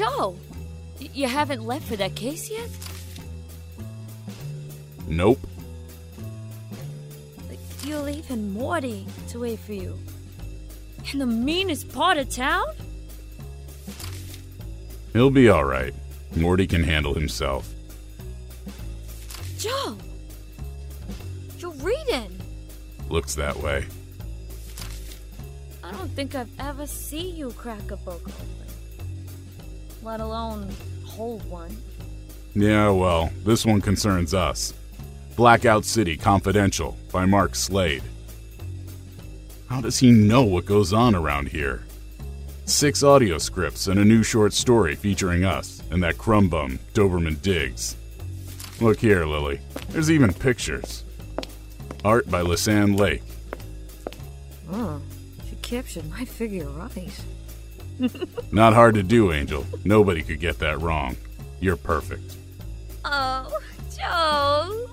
Joe, you haven't left for that case yet? Nope. You're leaving Morty to wait for you. In the meanest part of town? He'll be alright. Morty can handle himself. Joe! You're reading! Looks that way. I don't think I've ever seen you crack a book open. Let alone hold one. Yeah, well, this one concerns us. Blackout City Confidential by Mark Slade. How does he know what goes on around here? Six audio scripts and a new short story featuring us and that crumb bum, Doberman Diggs. Look here, Lily. There's even pictures. Art by Lisanne Lake. Oh, she captured my figure right. Not hard to do, Angel. Nobody could get that wrong. You're perfect. Oh, Joe!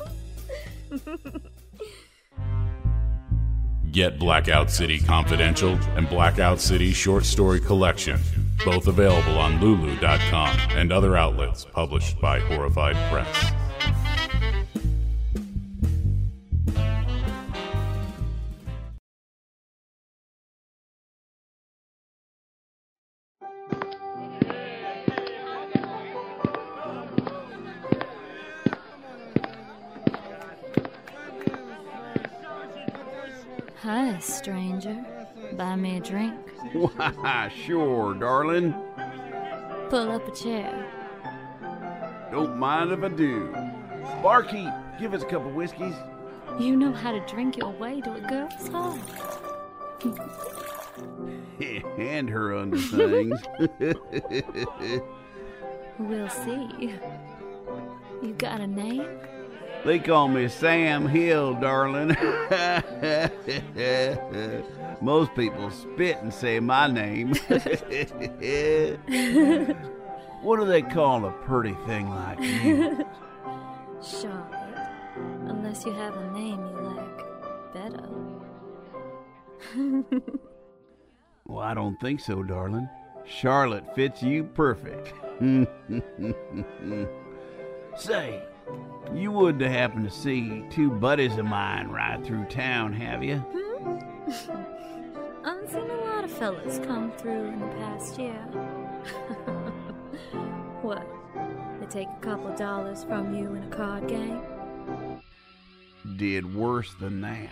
Get Blackout City Confidential and Blackout City Short Story Collection, both available on Lulu.com and other outlets published by Horrified Press. Stranger. Buy me a drink. Why, sure, darling. Pull up a chair. Don't mind if I do. Barkeep, give us a couple whiskeys. You know how to drink your way to a girl's heart. and her underthings. We'll see. You got a name? They call me Sam Hill, darling. Most people spit and say my name. what do they call a pretty thing like you? Charlotte. Unless you have a name you like better. Well, I don't think so, darling. Charlotte fits you perfect. Say, you wouldn't have happened to see two buddies of mine ride through town, have you? Hmm? I've seen a lot of fellas come through in the past year. what? They take a couple dollars from you in a card game? Did worse than that.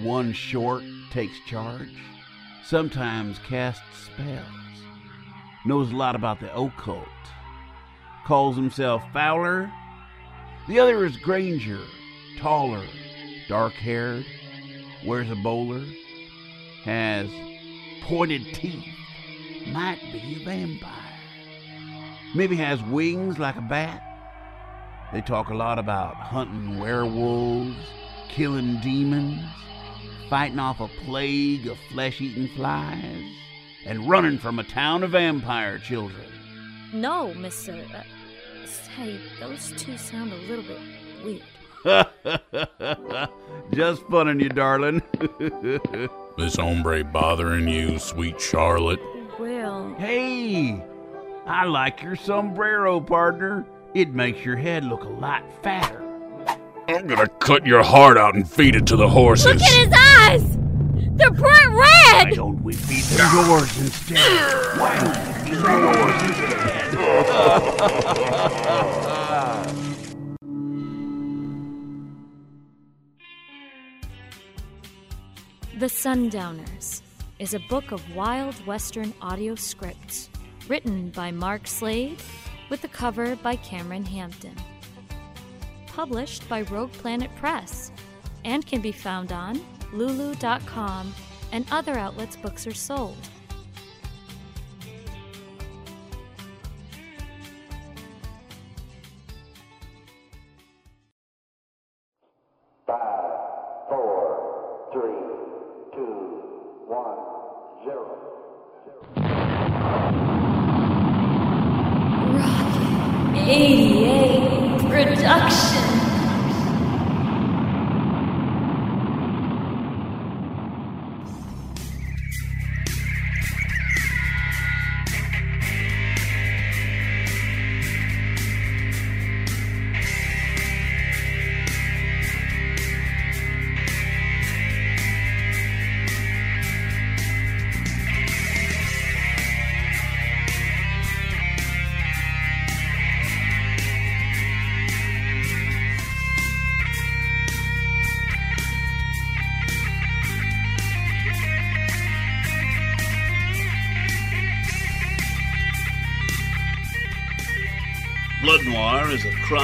One short takes charge, sometimes casts spells, knows a lot about the occult, calls himself Fowler. The other is Granger, taller, dark haired, wears a bowler, has pointed teeth, might be a vampire. Maybe has wings like a bat. They talk a lot about hunting werewolves, killing demons, fighting off a plague of flesh eating flies, and running from a town of vampire children. No, Mister. Uh, say, those two sound a little bit weird. Just funning you, darling. This hombre bothering you, sweet Charlotte? Well, hey, I like your sombrero, partner. It makes your head look a lot fatter. I'm gonna cut your heart out and feed it to the horses. look at his eyes! They're bright red! Why red! don't we feed them yours instead? Why don't we feed them yours instead? The Sundowners is a book of wild western audio scripts written by Mark Slade with the cover by Cameron Hampton. Published by Rogue Planet Press and can be found on lulu.com and other outlets books are sold.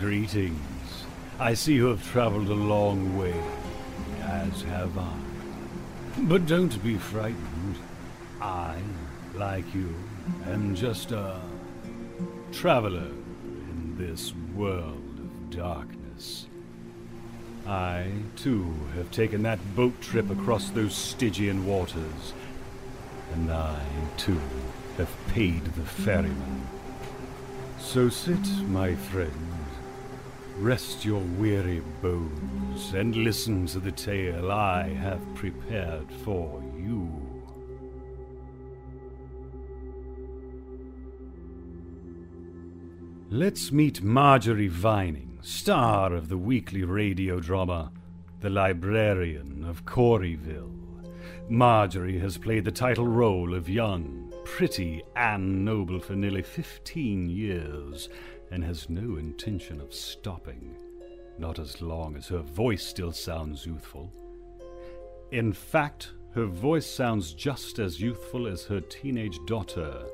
Greetings. I see you have traveled a long way, as have I. But don't be frightened. I, like you, am just a traveler in this world of darkness. I, too, have taken that boat trip across those Stygian waters, and I, too, have paid the ferryman. So sit, my friend, rest your weary bones, and listen to the tale I have prepared for you. Let's meet Marjorie Vining, star of the weekly radio drama The Librarian of Coryville. Marjorie has played the title role of young, pretty Anne Noble for nearly 15 years and has no intention of stopping, not as long as her voice still sounds youthful. In fact, her voice sounds just as youthful as her teenage daughter,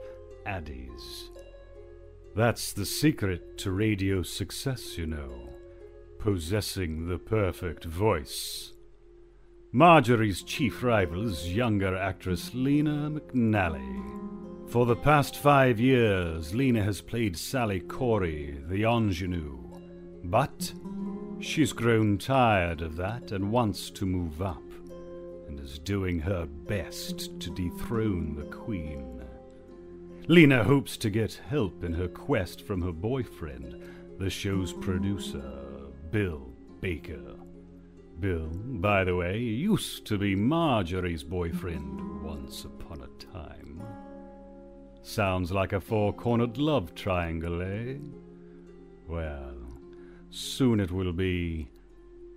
Addie's. That's the secret to radio success, you know. Possessing the perfect voice. Marjorie's chief rival is younger actress Lena McNally. For the past five years, Lena has played Sally Corey, the ingenue. But she's grown tired of that and wants to move up, and is doing her best to dethrone the Queen. Lena hopes to get help in her quest from her boyfriend, the show's producer, Bill Baker. Bill, by the way, used to be Marjorie's boyfriend once upon a time. Sounds like a four cornered love triangle, eh? Well, soon it will be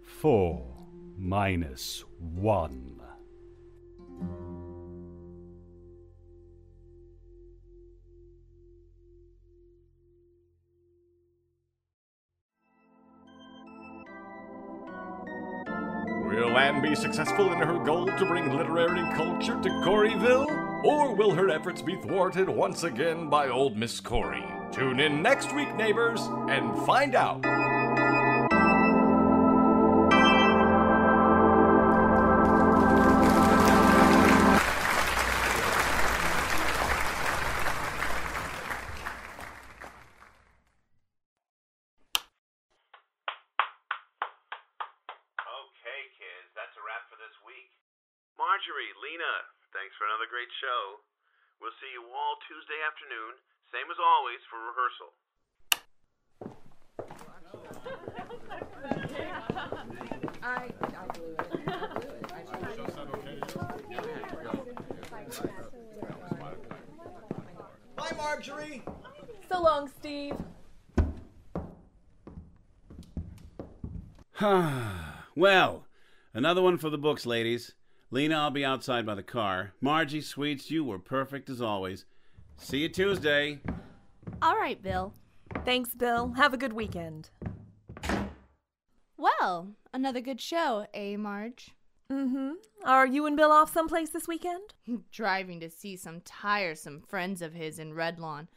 four minus one. Will Anne be successful in her goal to bring literary culture to Coryville? Or will her efforts be thwarted once again by old Miss Corey? Tune in next week, neighbors, and find out. Okay, kids, that's a wrap for this week. Marjorie, Lena, thanks for another great show. We'll see you all Tuesday afternoon, same as always, for rehearsal. I, I blew it. I blew it. I Bye, Marjorie. So long, Steve. well, another one for the books, ladies. Lena, I'll be outside by the car. Margie, sweets, you were perfect as always. See you Tuesday. All right, Bill. Thanks, Bill. Have a good weekend. Well, another good show, eh, Marge? Mm-hmm. Are you and Bill off someplace this weekend? Driving to see some tiresome friends of his in Redlawn.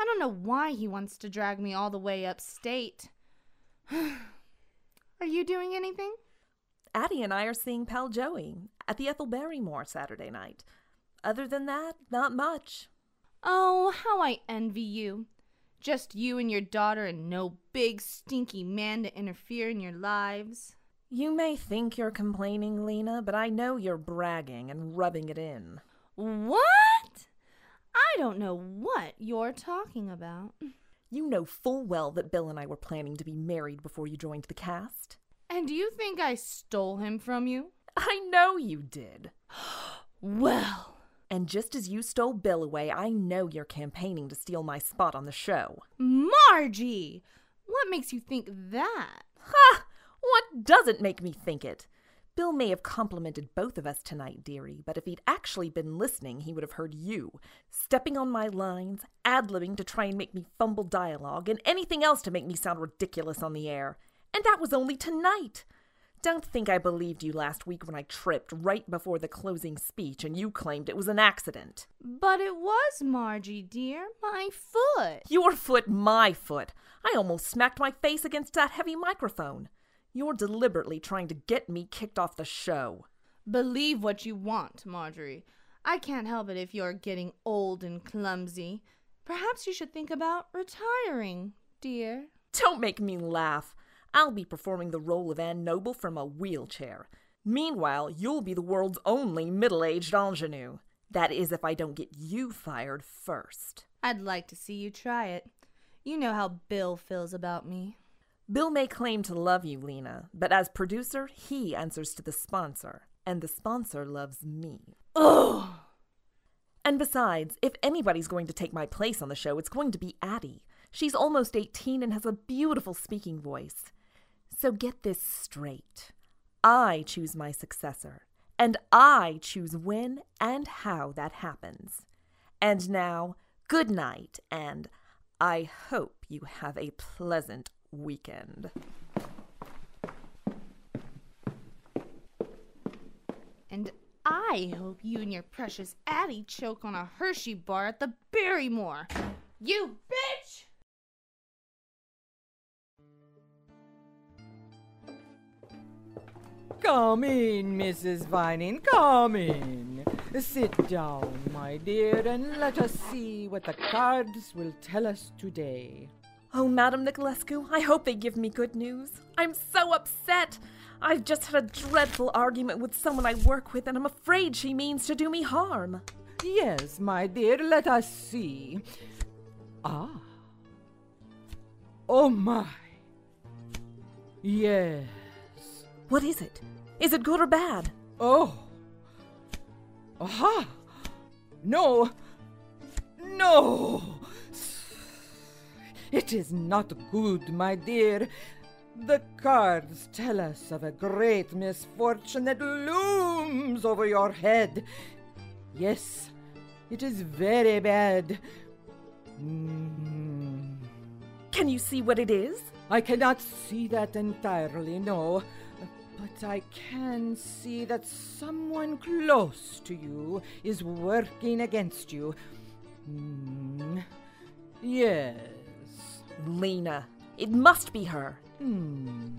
I don't know why he wants to drag me all the way upstate. Are you doing anything? Addie and I are seeing pal Joey at the Ethel Barrymore Saturday night. Other than that, not much. Oh, how I envy you. Just you and your daughter, and no big, stinky man to interfere in your lives. You may think you're complaining, Lena, but I know you're bragging and rubbing it in. What? I don't know what you're talking about. You know full well that Bill and I were planning to be married before you joined the cast. And do you think I stole him from you? I know you did. Well, And just as you stole Bill away, I know you're campaigning to steal my spot on the show. Margie! What makes you think that? Ha! What doesn't make me think it? Bill may have complimented both of us tonight, dearie, but if he'd actually been listening, he would have heard you stepping on my lines, ad libbing to try and make me fumble dialogue, and anything else to make me sound ridiculous on the air. And that was only tonight. Don't think I believed you last week when I tripped right before the closing speech and you claimed it was an accident. But it was, Margie, dear. My foot. Your foot, my foot. I almost smacked my face against that heavy microphone. You're deliberately trying to get me kicked off the show. Believe what you want, Marjorie. I can't help it if you're getting old and clumsy. Perhaps you should think about retiring, dear. Don't make me laugh. I'll be performing the role of Anne Noble from a wheelchair. Meanwhile, you'll be the world's only middle aged ingenue. That is, if I don't get you fired first. I'd like to see you try it. You know how Bill feels about me. Bill may claim to love you, Lena, but as producer, he answers to the sponsor, and the sponsor loves me. Ugh! And besides, if anybody's going to take my place on the show, it's going to be Addie. She's almost 18 and has a beautiful speaking voice. So get this straight. I choose my successor, and I choose when and how that happens. And now, good night, and I hope you have a pleasant weekend. And I hope you and your precious Addie choke on a Hershey bar at the Barrymore. You Come in, Mrs. Vining, come in. Sit down, my dear, and let us see what the cards will tell us today. Oh, Madame Nicolescu, I hope they give me good news. I'm so upset. I've just had a dreadful argument with someone I work with, and I'm afraid she means to do me harm. Yes, my dear, let us see. Ah. Oh, my. Yes. What is it? Is it good or bad? Oh. Aha! No! No! It is not good, my dear. The cards tell us of a great misfortune that looms over your head. Yes, it is very bad. Mm. Can you see what it is? I cannot see that entirely, no. But I can see that someone close to you is working against you. Hmm. Yes. Lena. It must be her. Hmm.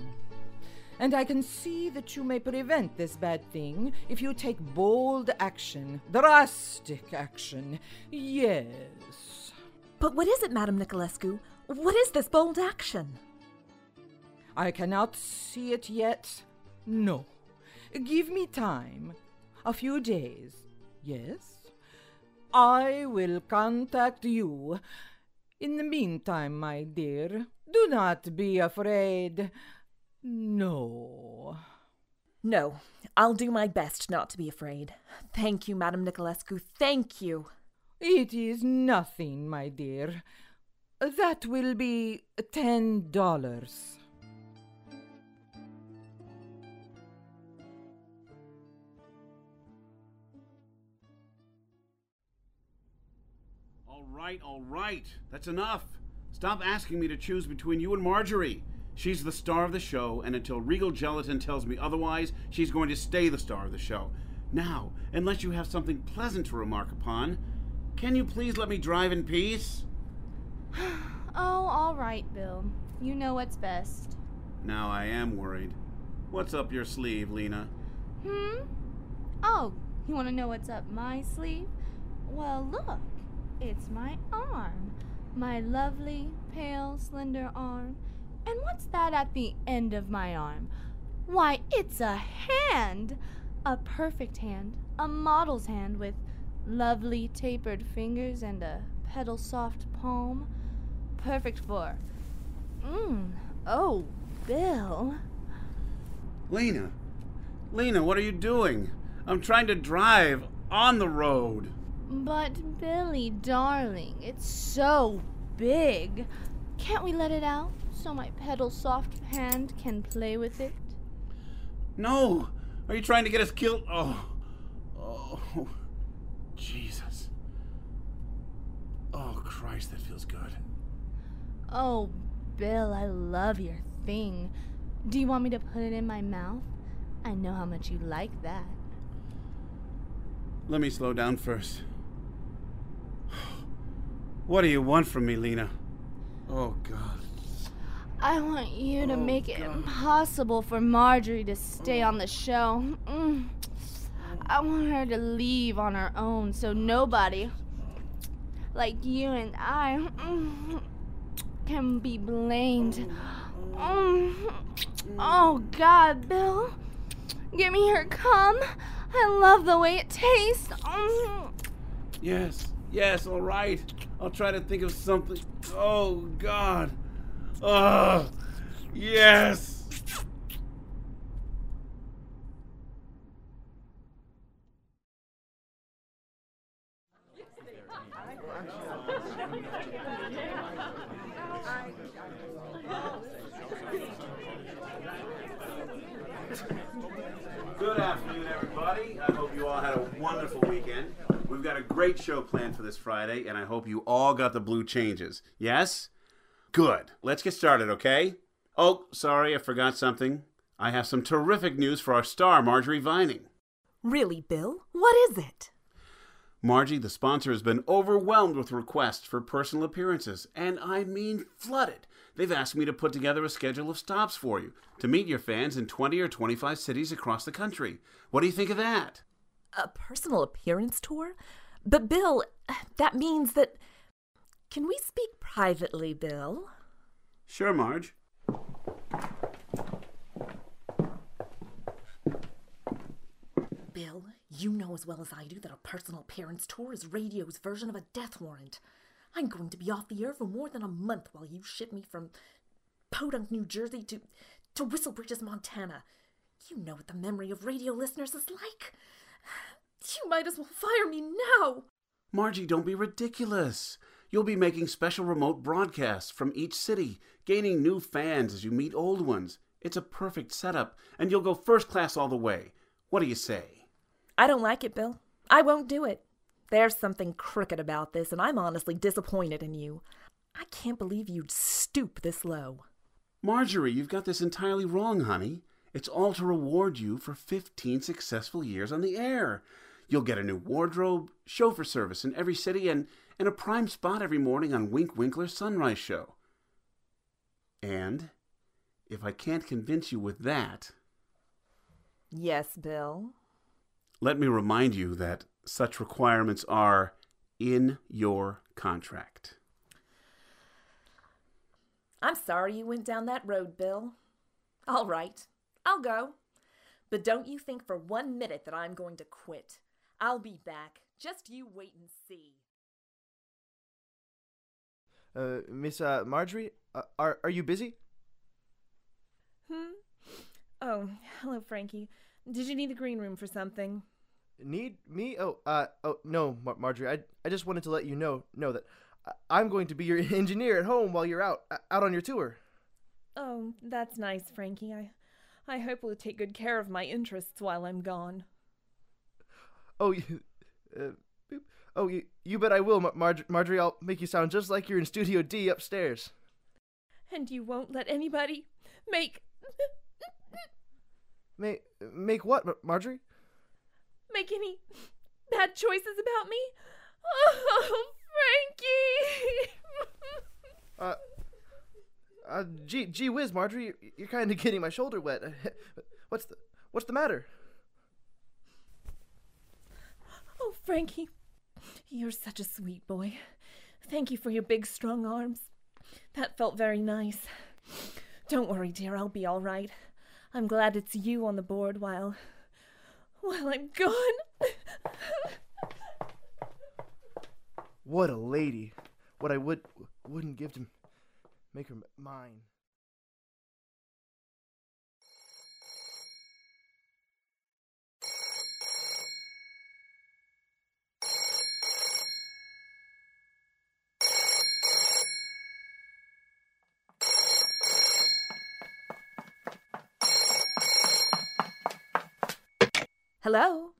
And I can see that you may prevent this bad thing if you take bold action, drastic action. Yes. But what is it, Madame Nicolescu? What is this bold action? I cannot see it yet. No. Give me time. A few days. Yes? I will contact you. In the meantime, my dear, do not be afraid. No. No, I'll do my best not to be afraid. Thank you, Madame Nicolescu. Thank you. It is nothing, my dear. That will be ten dollars. Right, all right. That's enough. Stop asking me to choose between you and Marjorie. She's the star of the show, and until Regal Gelatin tells me otherwise, she's going to stay the star of the show. Now, unless you have something pleasant to remark upon, can you please let me drive in peace? Oh, all right, Bill. You know what's best. Now I am worried. What's up your sleeve, Lena? Hmm? Oh, you want to know what's up my sleeve? Well, look. It's my arm. My lovely, pale, slender arm. And what's that at the end of my arm? Why, it's a hand! A perfect hand. A model's hand with lovely tapered fingers and a petal soft palm. Perfect for. Mmm. Oh, Bill. Lena, Lena, what are you doing? I'm trying to drive on the road. But, Billy, darling, it's so big. Can't we let it out so my petal soft hand can play with it? No! Are you trying to get us killed? Oh. Oh. Jesus. Oh, Christ, that feels good. Oh, Bill, I love your thing. Do you want me to put it in my mouth? I know how much you like that. Let me slow down first. What do you want from me, Lena? Oh, God. I want you to Oh, make it God. impossible for Marjorie to stay on the show. Mm. I want her to leave on her own so nobody, like you and I, mm, can be blamed. Mm. Oh, God, Bill. Give me her cum. I love the way it tastes. Mm. Yes, yes, all right. I'll try to think of something. Oh, God. Oh, yes. Good afternoon, everybody. I hope you all had a wonderful weekend. We've got a great show planned for this Friday, and I hope you all got the blue changes. Yes? Good. Let's get started, okay? Oh, sorry, I forgot something. I have some terrific news for our star, Marjorie Vining. Really, Bill? What is it? Margie, the sponsor, has been overwhelmed with requests for personal appearances, and I mean flooded. They've asked me to put together a schedule of stops for you to meet your fans in 20 or 25 cities across the country. What do you think of that? A personal appearance tour? But, Bill, that means that. Can we speak privately, Bill? Sure, Marge. Bill, you know as well as I do that a personal appearance tour is radio's version of a death warrant. I'm going to be off the air for more than a month while you ship me from Podunk, New Jersey to, to Whistle Bridges, Montana. You know what the memory of radio listeners is like. You might as well fire me now. Margie, don't be ridiculous. You'll be making special remote broadcasts from each city, gaining new fans as you meet old ones. It's a perfect setup, and you'll go first class all the way. What do you say? I don't like it, Bill. I won't do it. There's something crooked about this, and I'm honestly disappointed in you. I can't believe you'd stoop this low. Marjorie, you've got this entirely wrong, honey. It's all to reward you for 15 successful years on the air. You'll get a new wardrobe, chauffeur service in every city, and, and a prime spot every morning on Wink Winkler's Sunrise Show. And if I can't convince you with that, Yes, Bill. let me remind you that such requirements are in your contract. I'm sorry you went down that road, Bill. All right, I'll go. But don't you think for one minute that I'm going to quit. I'll be back. Just you wait and see. Uh, Miss uh, Marjorie, uh, are are you busy? Hmm? Oh, hello, Frankie. Did you need the green room for something? Need me? Oh, uh, oh no, Mar- Marjorie. I I just wanted to let you know know that I- I'm going to be your engineer at home while you're out uh, out on your tour. Oh, that's nice, Frankie. I I hope we'll take good care of my interests while I'm gone. Oh, you, uh, oh, you, you bet I will, Mar- Marj- Marjorie. I'll make you sound just like you're in Studio D upstairs. And you won't let anybody make Make make what, Mar- Marjorie? make any bad choices about me? Oh, Frankie! Uh, uh, gee, gee whiz, Marjorie, you're, you're kind of getting my shoulder wet. what's the what's the matter? oh, Frankie, You're such a sweet boy. Thank you for your big, strong arms. That felt very nice. Don't worry, dear, I'll be all right. I'm glad it's you on the board while. while I'm gone. What a lady. What I would wouldn't give to make her mine. Hello?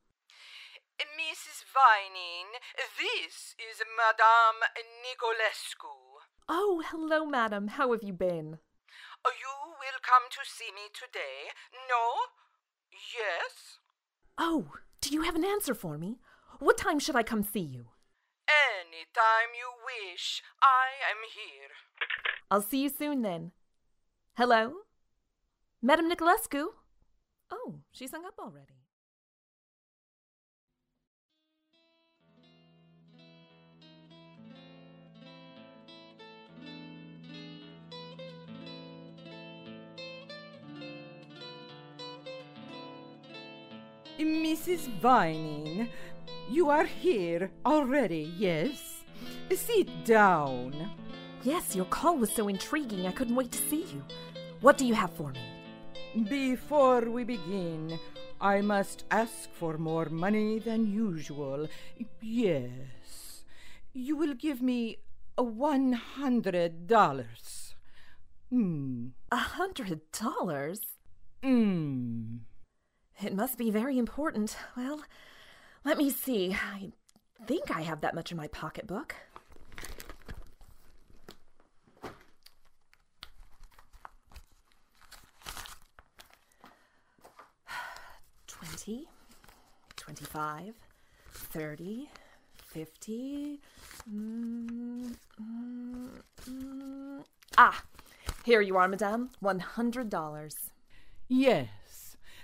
Mrs. Vining, this is Madame Nicolescu. Oh, hello, madam. How have you been? Oh, you will come to see me today? No? Yes? Oh, do you have an answer for me? What time should I come see you? Any time you wish, I am here. I'll see you soon then. Hello? Madame Nicolescu? Oh, she's hung up already. Mrs. Vining, you are here already, yes? Sit down. Yes, your call was so intriguing I couldn't wait to see you. What do you have for me? Before we begin, I must ask for more money than usual. Yes. You will give me a one hundred dollars. Hmm. A hundred dollars? Hmm. It must be very important. Well, let me see. I think I have that much in my pocketbook. Twenty, twenty-five, thirty, fifty. Mm, mm, mm. Ah, here you are, madame. One hundred dollars. Yes.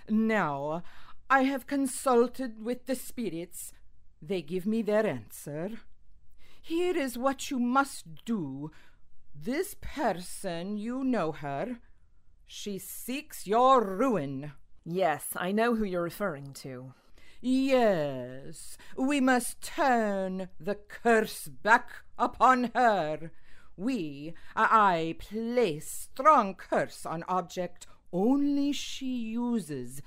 Now, I have consulted with the spirits. They give me their answer. Here is what you must do. This person, you know her. She seeks your ruin. Yes, I know who you're referring to. Yes, we must turn the curse back upon her. We, I place strong curse on object only she uses.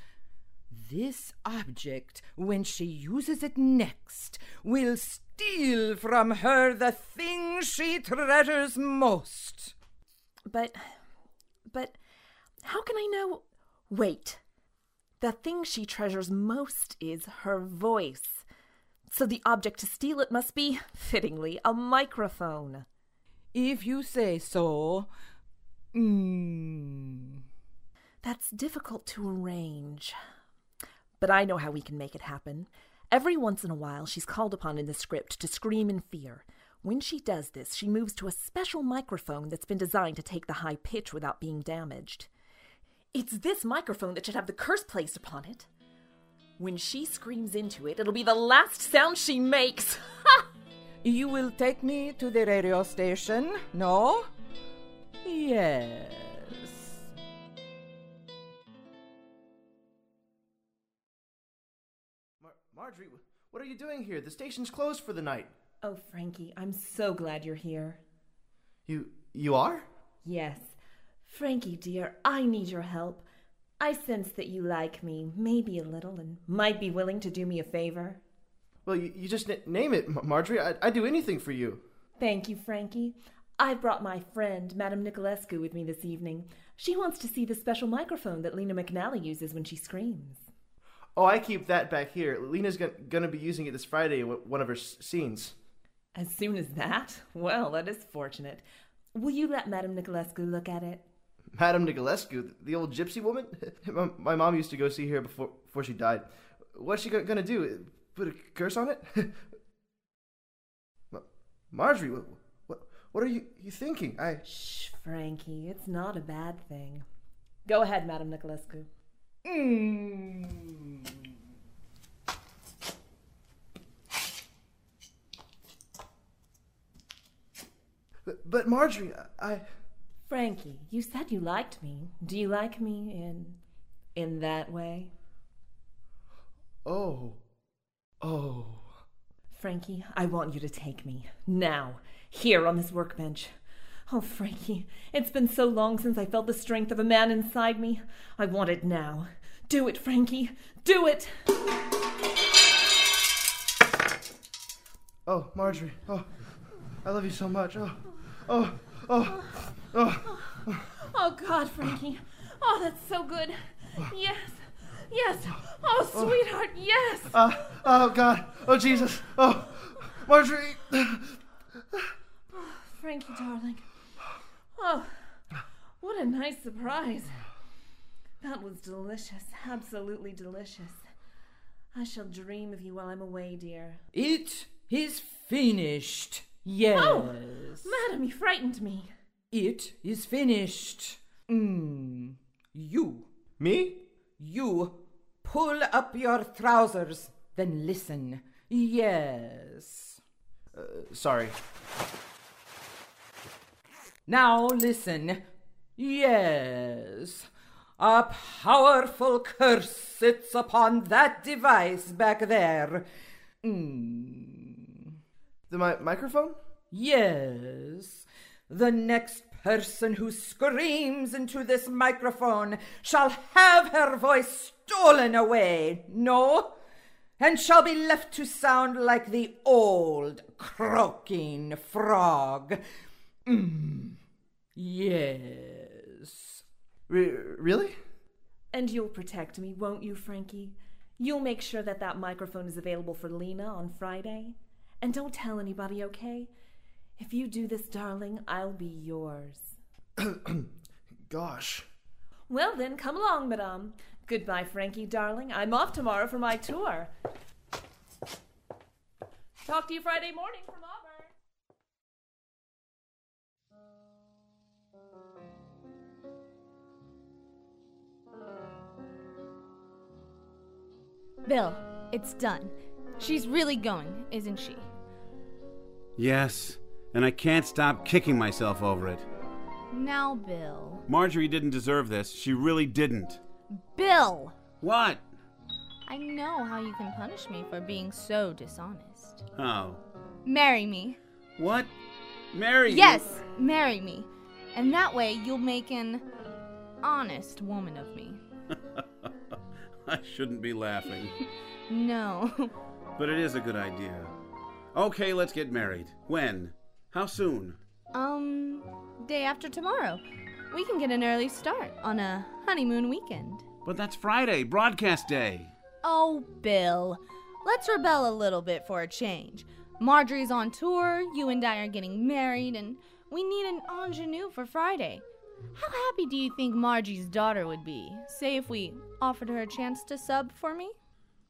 This object, when she uses it next, will steal from her the thing she treasures most. But, but, how can I know? Wait. The thing she treasures most is her voice. So the object to steal it must be, fittingly, a microphone. If you say so. Mm. That's difficult to arrange. But I know how we can make it happen. Every once in a while, she's called upon in the script to scream in fear. When she does this, she moves to a special microphone that's been designed to take the high pitch without being damaged. It's this microphone that should have the curse placed upon it. When she screams into it, it'll be the last sound she makes. You will take me to the radio station, no? Yes. What are you doing here? The station's closed for the night. Oh, Frankie, I'm so glad you're here. You you are? Yes. Frankie, dear, I need your help. I sense that you like me, maybe a little, and might be willing to do me a favor. Well, you, you just n- name it, Mar- Marjorie. I- I'd do anything for you. Thank you, Frankie. I've brought my friend, Madame Nicolescu, with me this evening. She wants to see the special microphone that Lena McNally uses when she screams. Oh, I keep that back here. Lena's gonna be using it this Friday in one of her s- scenes. As soon as that? Well, that is fortunate. Will you let Madame Nicolescu look at it? Madame Nicolescu, the old gypsy woman? my, mom used to go see her before before she died. What's she gonna do? Put a curse on it? Marjorie, what, what what are you you thinking? I Shh, Frankie, it's not a bad thing. Go ahead, Madame Nicolescu. Mmm. But Marjorie, I. Frankie, you said you liked me. Do you like me in. in that way? Oh. Oh. Frankie, I want you to take me. Now. Here on this workbench. Oh, Frankie, it's been so long since I felt the strength of a man inside me. I want it now. Do it, Frankie. Do it! Oh, Marjorie. Oh, I love you so much. Oh, oh, oh, oh. Oh, God, Frankie. Oh, that's so good. Yes. Yes. Oh, sweetheart, yes. Uh, oh, God. Oh, Jesus. Oh, Marjorie. Frankie, darling. Oh, what a nice surprise. That was delicious. Absolutely delicious. I shall dream of you while I'm away, dear. It is finished. Yes. Oh, madam, you frightened me. It is finished. Mm. You. Me? You. Pull up your trousers, then listen. Yes. Uh, sorry. Now listen. Yes. A powerful curse sits upon that device back there. Mm. The mi- microphone? Yes. The next person who screams into this microphone shall have her voice stolen away. No? And shall be left to sound like the old croaking frog. Mm. Yes. Re- really? And you'll protect me, won't you, Frankie? You'll make sure that that microphone is available for Lena on Friday? And don't tell anybody, okay? If you do this, darling, I'll be yours. Gosh. Well, then, come along, madame. Goodbye, Frankie, darling. I'm off tomorrow for my tour. Talk to you Friday morning from Auburn. Bill, it's done. She's really going, isn't she? Yes, and I can't stop kicking myself over it. Now, Bill. Marjorie didn't deserve this. She really didn't. Bill! What? I know how you can punish me for being so dishonest. Oh. Marry me. What? Marry you? Yes, marry me. And that way you'll make an honest woman of me. I shouldn't be laughing. No. But it is a good idea. Okay, let's get married. When? How soon? um, day after tomorrow. We can get an early start on a honeymoon weekend. But that's Friday, broadcast day. Oh, Bill. Let's rebel a little bit for a change. Marjorie's on tour, you and I are getting married, and we need an ingenue for Friday. How happy do you think Margie's daughter would be? Say if we offered her a chance to sub for me?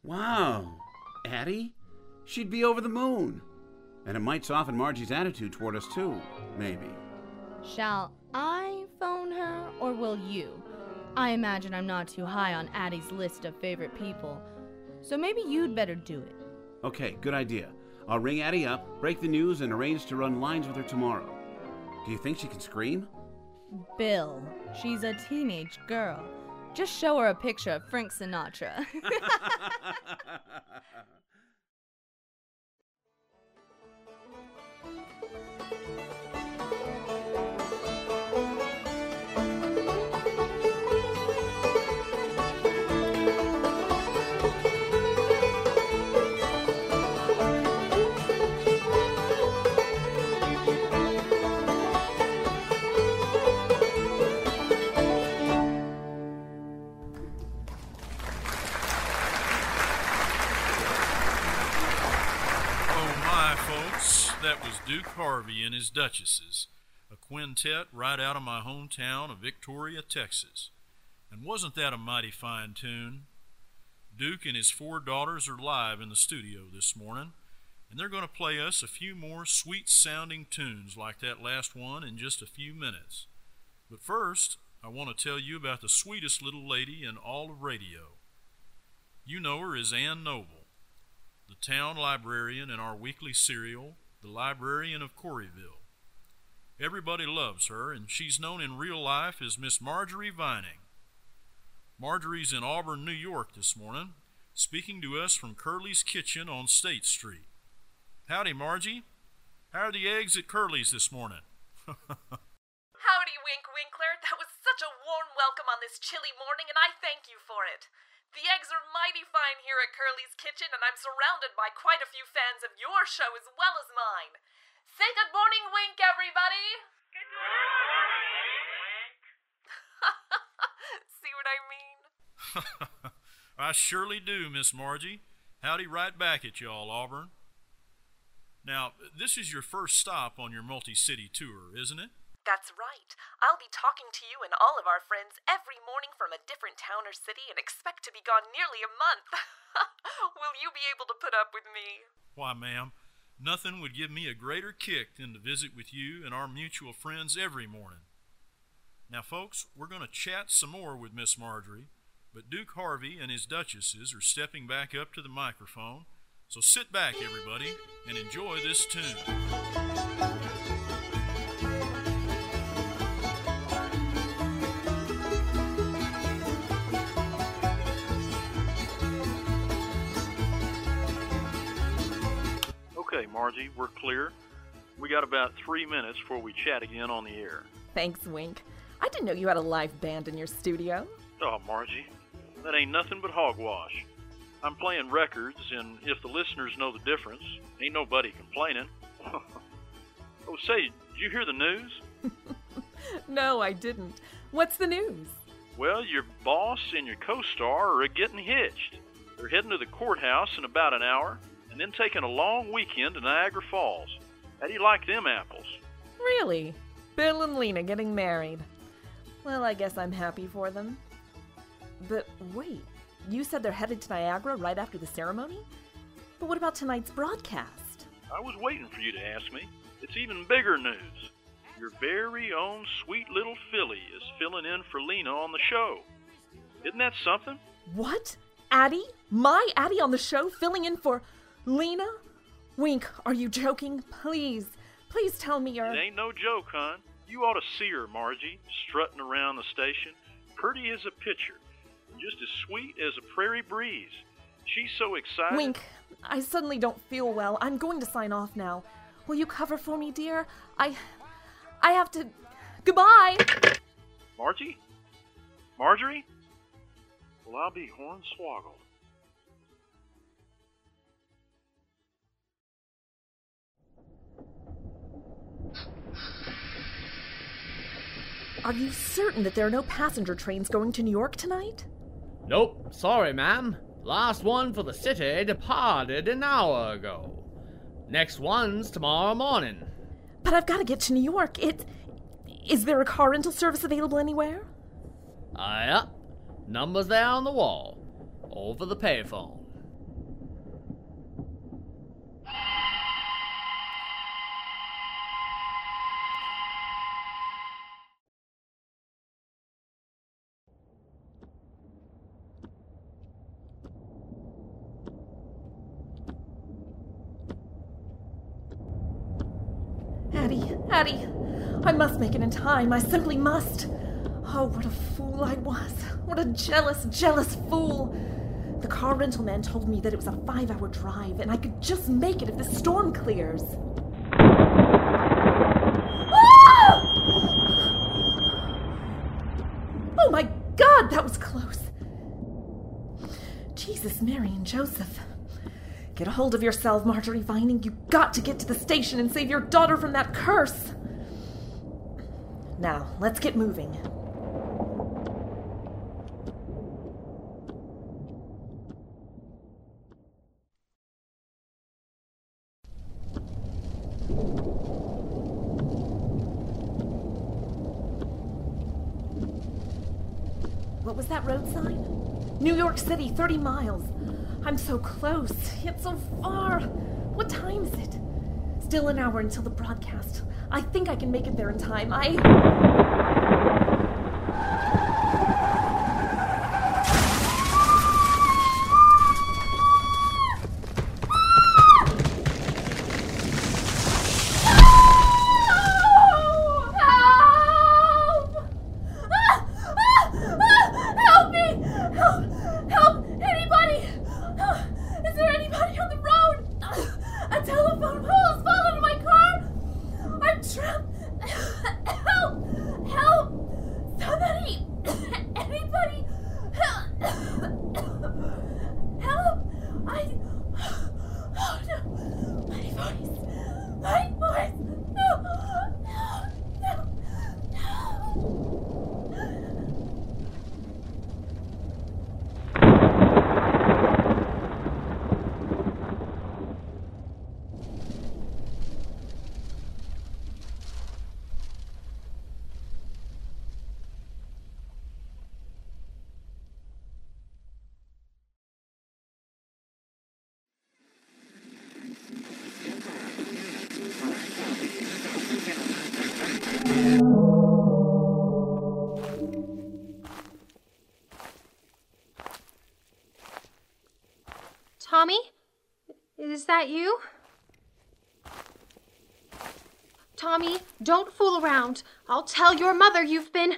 Wow. Addie? She'd be over the moon. And it might soften Margie's attitude toward us, too. Maybe. Shall I phone her, or will you? I imagine I'm not too high on Addie's list of favorite people, so maybe you'd better do it. Okay, good idea. I'll ring Addie up, break the news, and arrange to run lines with her tomorrow. Do you think she can scream? Bill, she's a teenage girl. Just show her a picture of Frank Sinatra. Harvey and his Duchesses, a quintet right out of my hometown of Victoria, Texas. And wasn't that a mighty fine tune? Duke and his four daughters are live in the studio this morning, and they're going to play us a few more sweet sounding tunes like that last one in just a few minutes. But first, I want to tell you about the sweetest little lady in all of radio. You know her as Ann Noble the town librarian in our weekly serial, The Librarian of Coreyville. Everybody loves her, and she's known in real life as Miss Marjorie Vining. Marjorie's in Auburn, New York this morning, speaking to us from Curly's Kitchen on State Street. Howdy, Margie. How are the eggs at Curly's this morning? Howdy, Wink Winkler. That was such a warm welcome on this chilly morning, and I thank you for it. The eggs are mighty fine here at Curly's Kitchen, and I'm surrounded by quite a few fans of your show as well as mine. Say good morning, Wink, everybody! Good morning, Wink! See what I mean? I surely do, Miss Margie. Howdy right back at y'all, Auburn. Now, this is your first stop on your multi city tour, isn't it? That's right. I'll be talking to you and all of our friends every morning from a different town or city and expect to be gone nearly a month. Will you be able to put up with me? Why, ma'am, nothing would give me a greater kick than to visit with you and our mutual friends every morning. Now, folks, we're going to chat some more with Miss Marjorie, but Duke Harvey and his duchesses are stepping back up to the microphone. So sit back, everybody, and enjoy this tune. Margie, we're clear. We got about three minutes before we chat again on the air. Thanks, Wink. I didn't know you had a live band in your studio. Oh, Margie, that ain't nothing but hogwash. I'm playing records, and if the listeners know the difference, ain't nobody complaining. oh, say, did you hear the news? no, I didn't. What's the news? Well, your boss and your co star are getting hitched. They're heading to the courthouse in about an hour, and then taking a long weekend to Niagara Falls. How do you like them apples? Really? Bill and Lena getting married. Well, I guess I'm happy for them. But wait, you said they're headed to Niagara right after the ceremony? But what about tonight's broadcast? I was waiting for you to ask me. It's even bigger news. Your very own sweet little Philly is filling in for Lena on the show. Isn't that something? What? Addie? My Addie on the show filling in for Lena? Wink, are you joking? Please, please tell me you're. It ain't no joke, hon. You ought to see her, Margie, strutting around the station, pretty as a picture, just as sweet as a prairie breeze. She's so excited. Wink, I suddenly don't feel well. I'm going to sign off now. Will you cover for me, dear? I. I have to. Goodbye! Margie? Marjorie? Well, I'll be hornswoggled. Are you certain that there are no passenger trains going to New York tonight? Nope, sorry, ma'am. Last one for the city departed an hour ago. Next one's tomorrow morning. But I've got to get to New York. It. Is there a car rental service available anywhere? Ah, uh, yep. Number's there on the wall. Over the payphone. Addie, Addie, I must make it in time. I simply must. Oh, what a fool I was. What a jealous, jealous fool. The car rental man told me that it was a five hour drive and I could just make it if the storm clears. Ah! Oh my god, that was close. Jesus, Mary, and Joseph. Get a hold of yourself, Marjorie Vining. You've got to get to the station and save your daughter from that curse. Now, let's get moving. What was that road sign? New York City, 30 miles. I'm so close, yet so far. What time is it? Still an hour until the broadcast. I think I can make it there in time. I. that you? Tommy, don't fool around. I'll tell your mother you've been.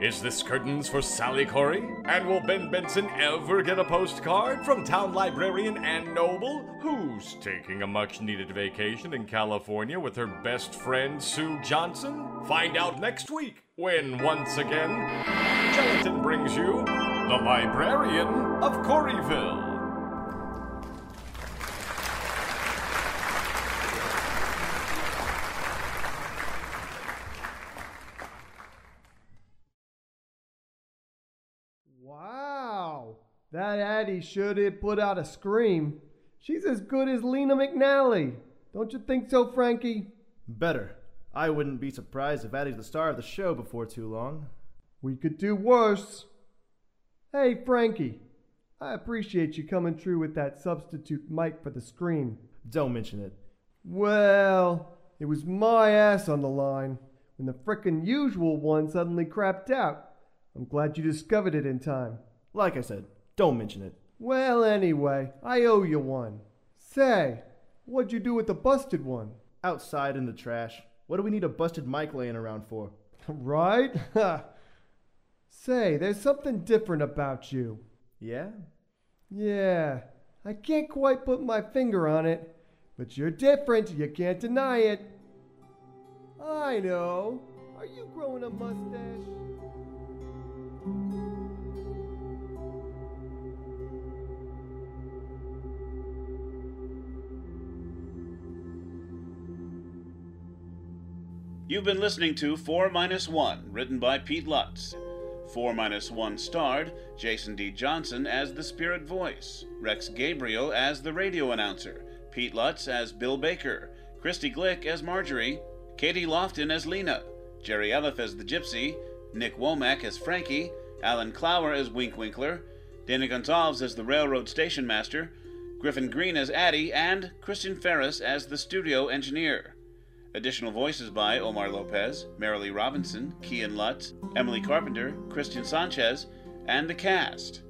Is this curtains for Sally Corey? And will Ben Benson ever get a postcard from town librarian Ann Noble, who's taking a much needed vacation in California with her best friend Sue Johnson? Find out next week when, once again, Gelatin brings you The Librarian of Coreyville. Wow, that Addie sure did put out a scream. She's as good as Lena McNally. Don't you think so, Frankie? Better. I wouldn't be surprised if Addie's the star of the show before too long. We could do worse. Hey, Frankie, I appreciate you coming through with that substitute mic for the screen. Don't mention it. Well, it was my ass on the line when the frickin' usual one suddenly crapped out. I'm glad you discovered it in time. Like I said, don't mention it. Well, anyway, I owe you one. Say, what'd you do with the busted one? Outside in the trash. What do we need a busted mic laying around for? right? Say, there's something different about you. Yeah? Yeah. I can't quite put my finger on it, but you're different. You can't deny it. I know. Are you growing a mustache? You've been listening to 4 Minus 1, written by Pete Lutz. 4 Minus 1 starred Jason D. Johnson as the spirit voice, Rex Gabriel as the radio announcer, Pete Lutz as Bill Baker, Christy Glick as Marjorie, Katie Lofton as Lena, Jerry Elliff as the Gypsy, Nick Womack as Frankie, Alan Clower as Wink Winkler, Dana Gonzalez as the railroad station master, Griffin Green as Addie, and Christian Ferris as the studio engineer. Additional voices by Omar Lopez, Marilee Robinson, Kian Lutz, Emily Carpenter, Christian Sanchez, and the cast.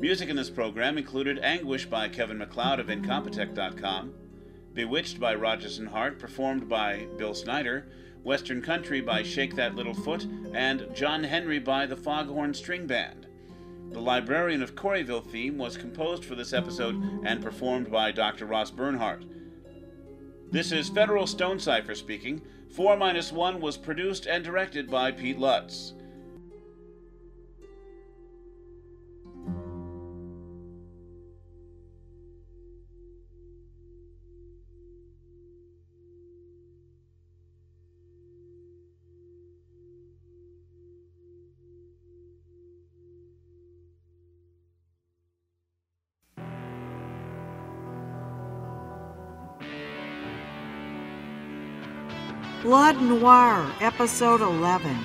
Music in this program included Anguish by Kevin MacLeod of Incompetech.com, Bewitched by Rodgers and Hart, performed by Bill Snyder, Western Country by Shake That Little Foot, and John Henry by the Foghorn String Band. The Librarian of Coreyville theme was composed for this episode and performed by Dr. Ross Bernhardt. This is Federal Stone Cipher speaking. 4 Minus 1 was produced and directed by Pete Lutz. Blood Noir, Episode 11.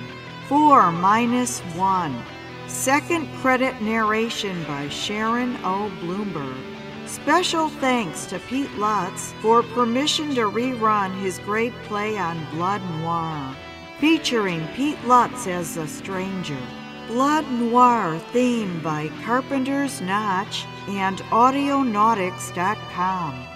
4 minus 1. Second credit narration by Sharon O. Bloomberg. Special thanks to Pete Lutz for permission to rerun his great play on Blood Noir, featuring Pete Lutz as the stranger. Blood Noir theme by Carpenter's Notch and Audionautics.com.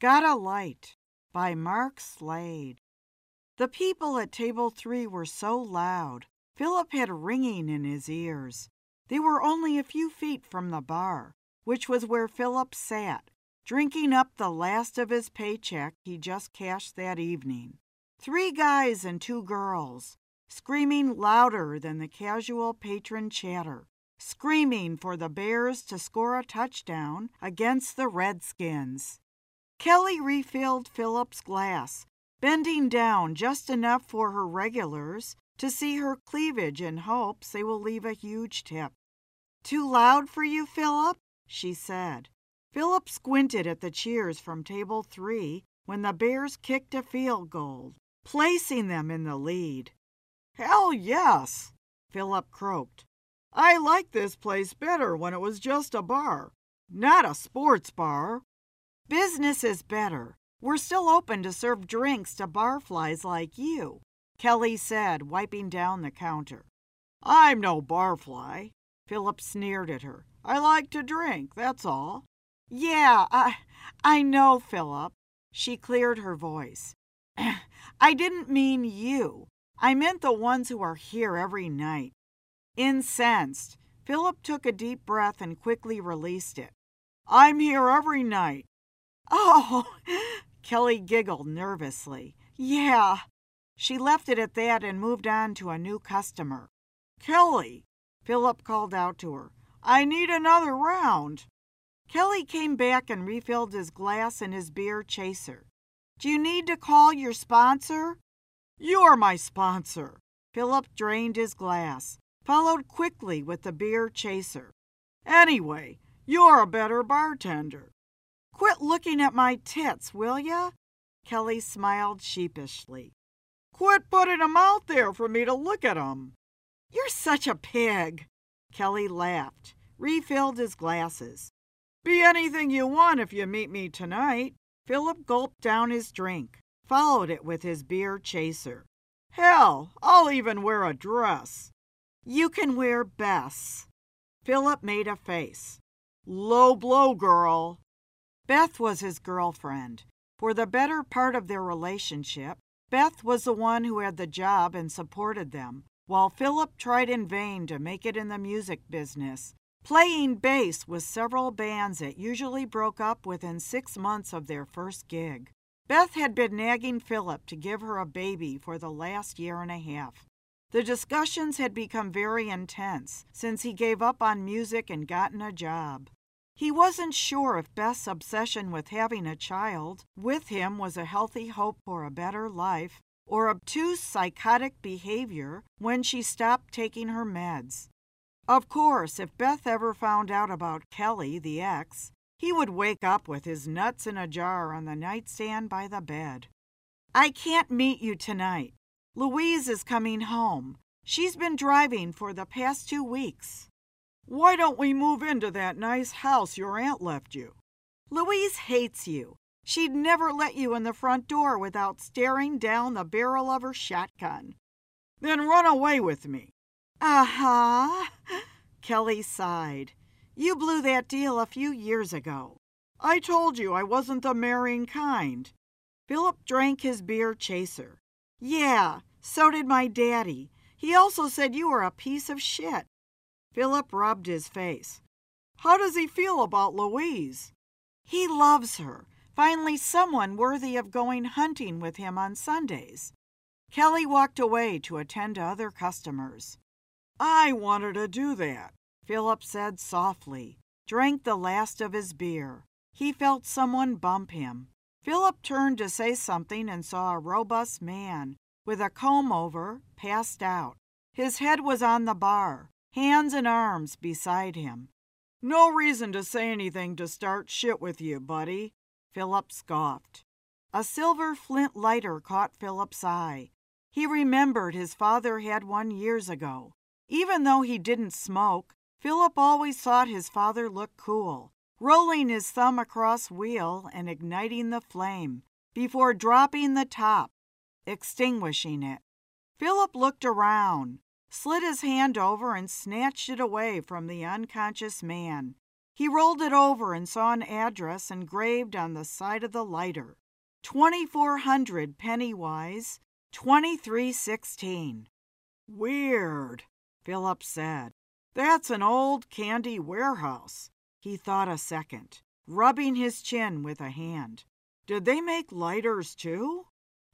Got a Light by Mark Slade. The people at table three were so loud, Philip had ringing in his ears. They were only a few feet from the bar, which was where Philip sat, drinking up the last of his paycheck he just cashed that evening. Three guys and two girls, screaming louder than the casual patron chatter, screaming for the Bears to score a touchdown against the Redskins. Kelly refilled Philip's glass, bending down just enough for her regulars to see her cleavage in hopes they will leave a huge tip. Too loud for you, Philip? she said. Philip squinted at the cheers from table three when the Bears kicked a field goal, placing them in the lead. Hell yes, Philip croaked. I liked this place better when it was just a bar, not a sports bar. Business is better. We're still open to serve drinks to barflies like you, Kelly said, wiping down the counter. I'm no barfly. Philip sneered at her. I like to drink, that's all. Yeah, I, I know, Philip. She cleared her voice. I didn't mean you. I meant the ones who are here every night. Incensed, Philip took a deep breath and quickly released it. I'm here every night. Oh, Kelly giggled nervously. Yeah. She left it at that and moved on to a new customer. Kelly, Philip called out to her, I need another round. Kelly came back and refilled his glass and his beer chaser. Do you need to call your sponsor? You're my sponsor. Philip drained his glass, followed quickly with the beer chaser. Anyway, you're a better bartender. Quit looking at my tits, will ya? Kelly smiled sheepishly. Quit putting 'em out there for me to look at 'em. You're such a pig. Kelly laughed, refilled his glasses. Be anything you want if you meet me tonight. Philip gulped down his drink, followed it with his beer chaser. Hell, I'll even wear a dress. You can wear Bess. Philip made a face. Low blow, girl. Beth was his girlfriend. For the better part of their relationship, Beth was the one who had the job and supported them, while Philip tried in vain to make it in the music business, playing bass with several bands that usually broke up within six months of their first gig. Beth had been nagging Philip to give her a baby for the last year and a half. The discussions had become very intense since he gave up on music and gotten a job. He wasn't sure if Beth's obsession with having a child with him was a healthy hope for a better life or obtuse psychotic behavior when she stopped taking her meds. Of course, if Beth ever found out about Kelly, the ex, he would wake up with his nuts in a jar on the nightstand by the bed. I can't meet you tonight. Louise is coming home. She's been driving for the past two weeks. Why don't we move into that nice house your aunt left you? Louise hates you. She'd never let you in the front door without staring down the barrel of her shotgun. Then run away with me. Uh huh. Kelly sighed. You blew that deal a few years ago. I told you I wasn't the marrying kind. Philip drank his beer chaser. Yeah, so did my daddy. He also said you were a piece of shit. Philip rubbed his face. How does he feel about Louise? He loves her. Finally, someone worthy of going hunting with him on Sundays. Kelly walked away to attend to other customers. I wanted to do that, Philip said softly, drank the last of his beer. He felt someone bump him. Philip turned to say something and saw a robust man with a comb over, passed out. His head was on the bar hands and arms beside him. No reason to say anything to start shit with you, buddy, Philip scoffed. A silver flint lighter caught Philip's eye. He remembered his father had one years ago. Even though he didn't smoke, Philip always thought his father looked cool, rolling his thumb across wheel and igniting the flame before dropping the top, extinguishing it. Philip looked around slid his hand over and snatched it away from the unconscious man. He rolled it over and saw an address engraved on the side of the lighter 2400 Pennywise, 2316. Weird, Philip said. That's an old candy warehouse. He thought a second, rubbing his chin with a hand. Did they make lighters too?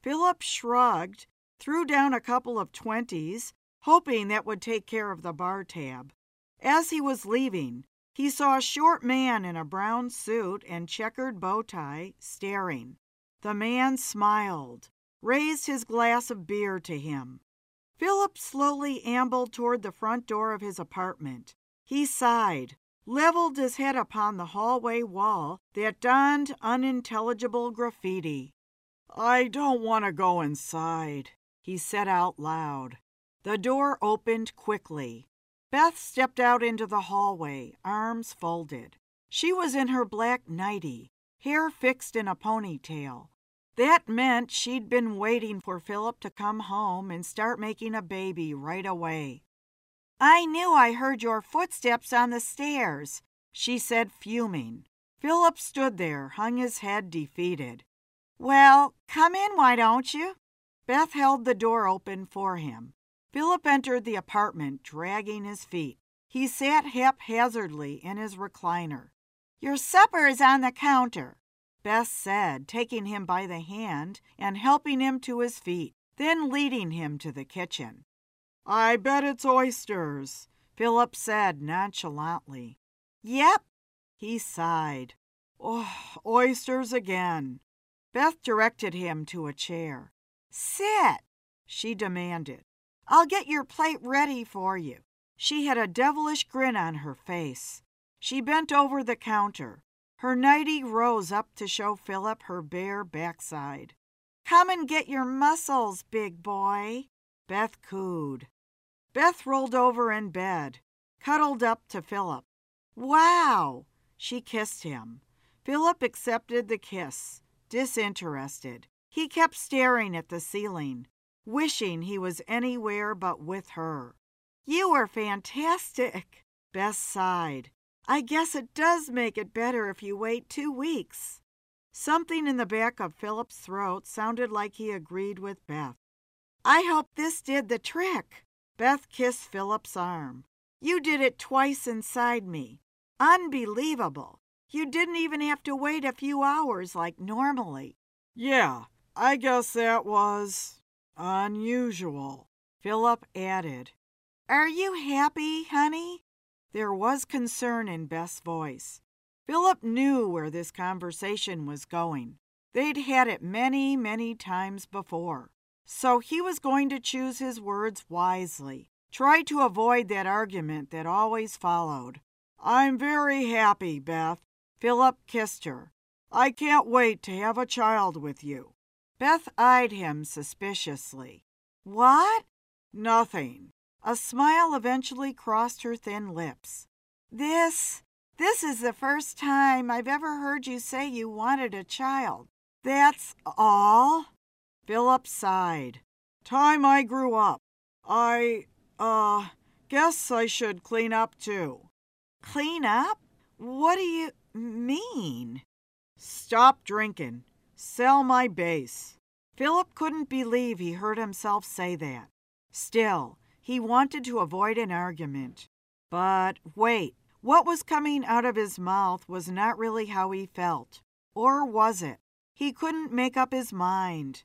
Philip shrugged, threw down a couple of twenties, hoping that would take care of the bar tab. As he was leaving, he saw a short man in a brown suit and checkered bow tie staring. The man smiled, raised his glass of beer to him. Philip slowly ambled toward the front door of his apartment. He sighed, leveled his head upon the hallway wall that donned unintelligible graffiti. I don't want to go inside, he said out loud. The door opened quickly. Beth stepped out into the hallway, arms folded. She was in her black nightie, hair fixed in a ponytail. That meant she'd been waiting for Philip to come home and start making a baby right away. I knew I heard your footsteps on the stairs, she said, fuming. Philip stood there, hung his head defeated. Well, come in, why don't you? Beth held the door open for him. Philip entered the apartment, dragging his feet. He sat haphazardly in his recliner. Your supper is on the counter, Beth said, taking him by the hand and helping him to his feet, then leading him to the kitchen. I bet it's oysters, Philip said nonchalantly. Yep, he sighed. Oh, oysters again. Beth directed him to a chair. Sit, she demanded. I'll get your plate ready for you. She had a devilish grin on her face. She bent over the counter. Her nightie rose up to show Philip her bare backside. Come and get your mussels, big boy, Beth cooed. Beth rolled over in bed, cuddled up to Philip. Wow! She kissed him. Philip accepted the kiss, disinterested. He kept staring at the ceiling, wishing he was anywhere but with her. You were fantastic, Beth sighed. I guess it does make it better if you wait two weeks. Something in the back of Philip's throat sounded like he agreed with Beth. I hope this did the trick. Beth kissed Philip's arm. You did it twice inside me. Unbelievable. You didn't even have to wait a few hours like normally. Yeah, I guess that was unusual, Philip added. Are you happy, honey? There was concern in Beth's voice. Philip knew where this conversation was going. They'd had it many, many times before. So he was going to choose his words wisely, try to avoid that argument that always followed. I'm very happy, Beth. Philip kissed her. I can't wait to have a child with you. Beth eyed him suspiciously. What? Nothing. A smile eventually crossed her thin lips. This, this is the first time I've ever heard you say you wanted a child. That's all? Philip sighed. Time I grew up. I, uh, guess I should clean up too. Clean up? What do you mean? Stop drinking. Sell my bass. Philip couldn't believe he heard himself say that. Still, he wanted to avoid an argument. But wait, what was coming out of his mouth was not really how he felt. Or was it? He couldn't make up his mind.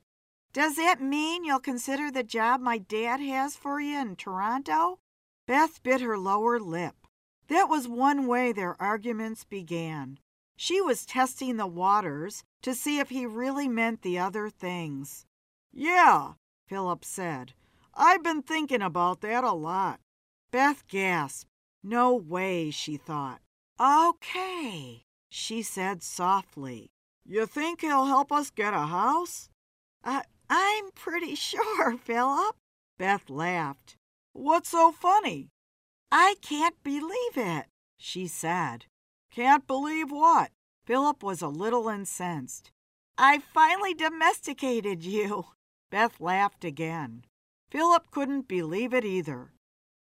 Does that mean you'll consider the job my dad has for you in Toronto? Beth bit her lower lip. That was one way their arguments began. She was testing the waters to see if he really meant the other things. Yeah, Philip said. I've been thinking about that a lot. Beth gasped. No way, she thought. Okay, she said softly. You think he'll help us get a house? Uh, I'm pretty sure, Philip. Beth laughed. What's so funny? I can't believe it, she said. Can't believe what? Philip was a little incensed. I finally domesticated you. Beth laughed again. Philip couldn't believe it either.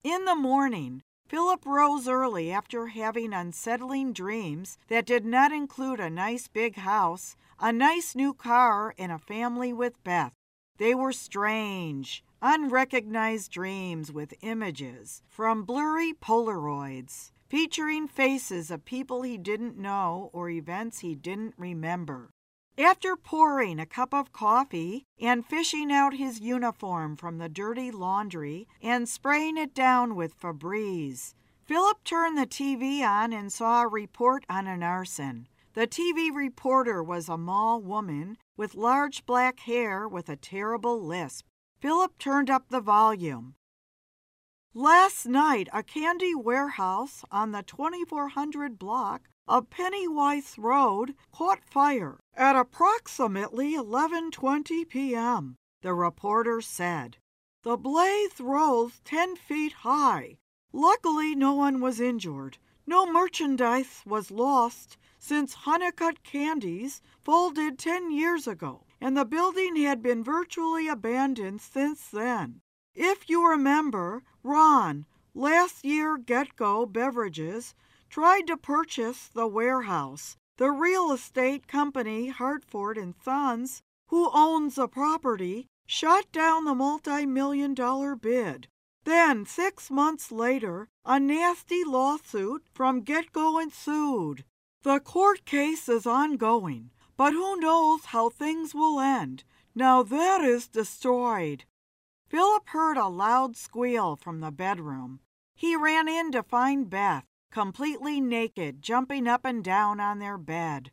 In the morning, Philip rose early after having unsettling dreams that did not include a nice big house, a nice new car, and a family with Beth. They were strange, unrecognized dreams with images from blurry Polaroids, featuring faces of people he didn't know or events he didn't remember. After pouring a cup of coffee and fishing out his uniform from the dirty laundry and spraying it down with Febreze, Philip turned the TV on and saw a report on an arson. The TV reporter was a mall woman with large black hair with a terrible lisp. Philip turned up the volume. Last night, a candy warehouse on the 2400 block of Pennywise Road caught fire at approximately 11:20 p.m., the reporter said. The blaze rose 10 feet high. Luckily, no one was injured. No merchandise was lost since Honeycutt Candies folded 10 years ago, and the building had been virtually abandoned since then. If you remember, Ron, last year Get-Go Beverages tried to purchase the warehouse. The real estate company Hartford and Sons, who owns the property, shot down the multi-million dollar bid. Then, six months later, a nasty lawsuit from Get-Go ensued. The court case is ongoing, but who knows how things will end. Now that is destroyed. Philip heard a loud squeal from the bedroom. He ran in to find Beth, completely naked, jumping up and down on their bed.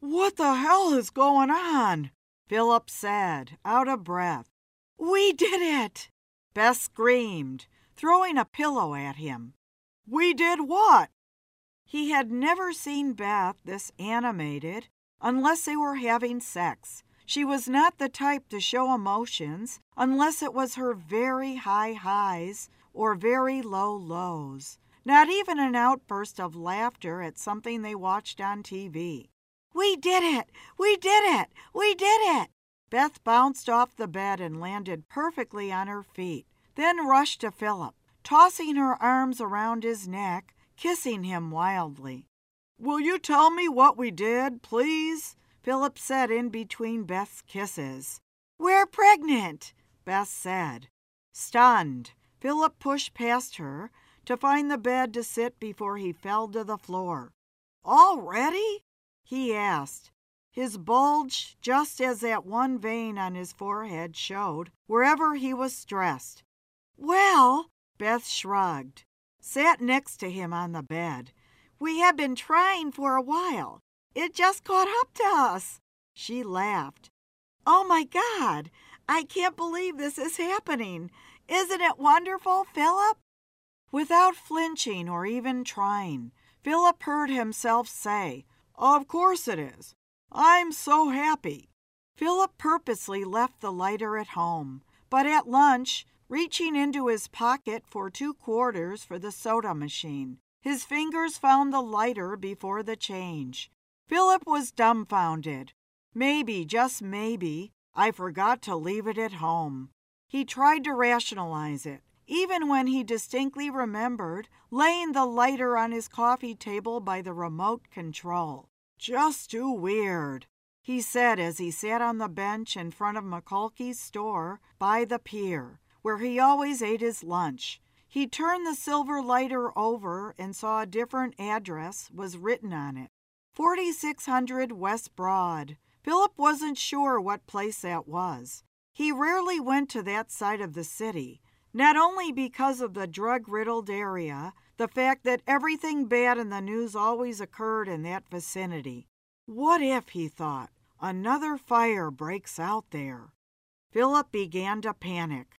What the hell is going on? Philip said, out of breath. We did it! Beth screamed, throwing a pillow at him. We did what? He had never seen Beth this animated unless they were having sex. She was not the type to show emotions unless it was her very high highs or very low lows. Not even an outburst of laughter at something they watched on TV. We did it! We did it! We did it! Beth bounced off the bed and landed perfectly on her feet, then rushed to Philip, tossing her arms around his neck, kissing him wildly. Will you tell me what we did, please? Philip said in between Beth's kisses. We're pregnant, Beth said. Stunned, Philip pushed past her to find the bed to sit before he fell to the floor. Already? he asked. His bulge, just as that one vein on his forehead showed, wherever he was stressed. Well, Beth shrugged, sat next to him on the bed. We have been trying for a while. It just caught up to us. She laughed. Oh my God, I can't believe this is happening. Isn't it wonderful, Philip? Without flinching or even trying, Philip heard himself say, Of course it is. I'm so happy. Philip purposely left the lighter at home, but at lunch, reaching into his pocket for two quarters for the soda machine, his fingers found the lighter before the change. Philip was dumbfounded. Maybe, just maybe, I forgot to leave it at home. He tried to rationalize it, even when he distinctly remembered laying the lighter on his coffee table by the remote control. Just too weird, he said as he sat on the bench in front of McCulkey's store by the pier, where he always ate his lunch. He turned the silver lighter over and saw a different address was written on it 4600 West Broad. Philip wasn't sure what place that was. He rarely went to that side of the city, not only because of the drug riddled area, the fact that everything bad in the news always occurred in that vicinity. What if, he thought, another fire breaks out there? Philip began to panic.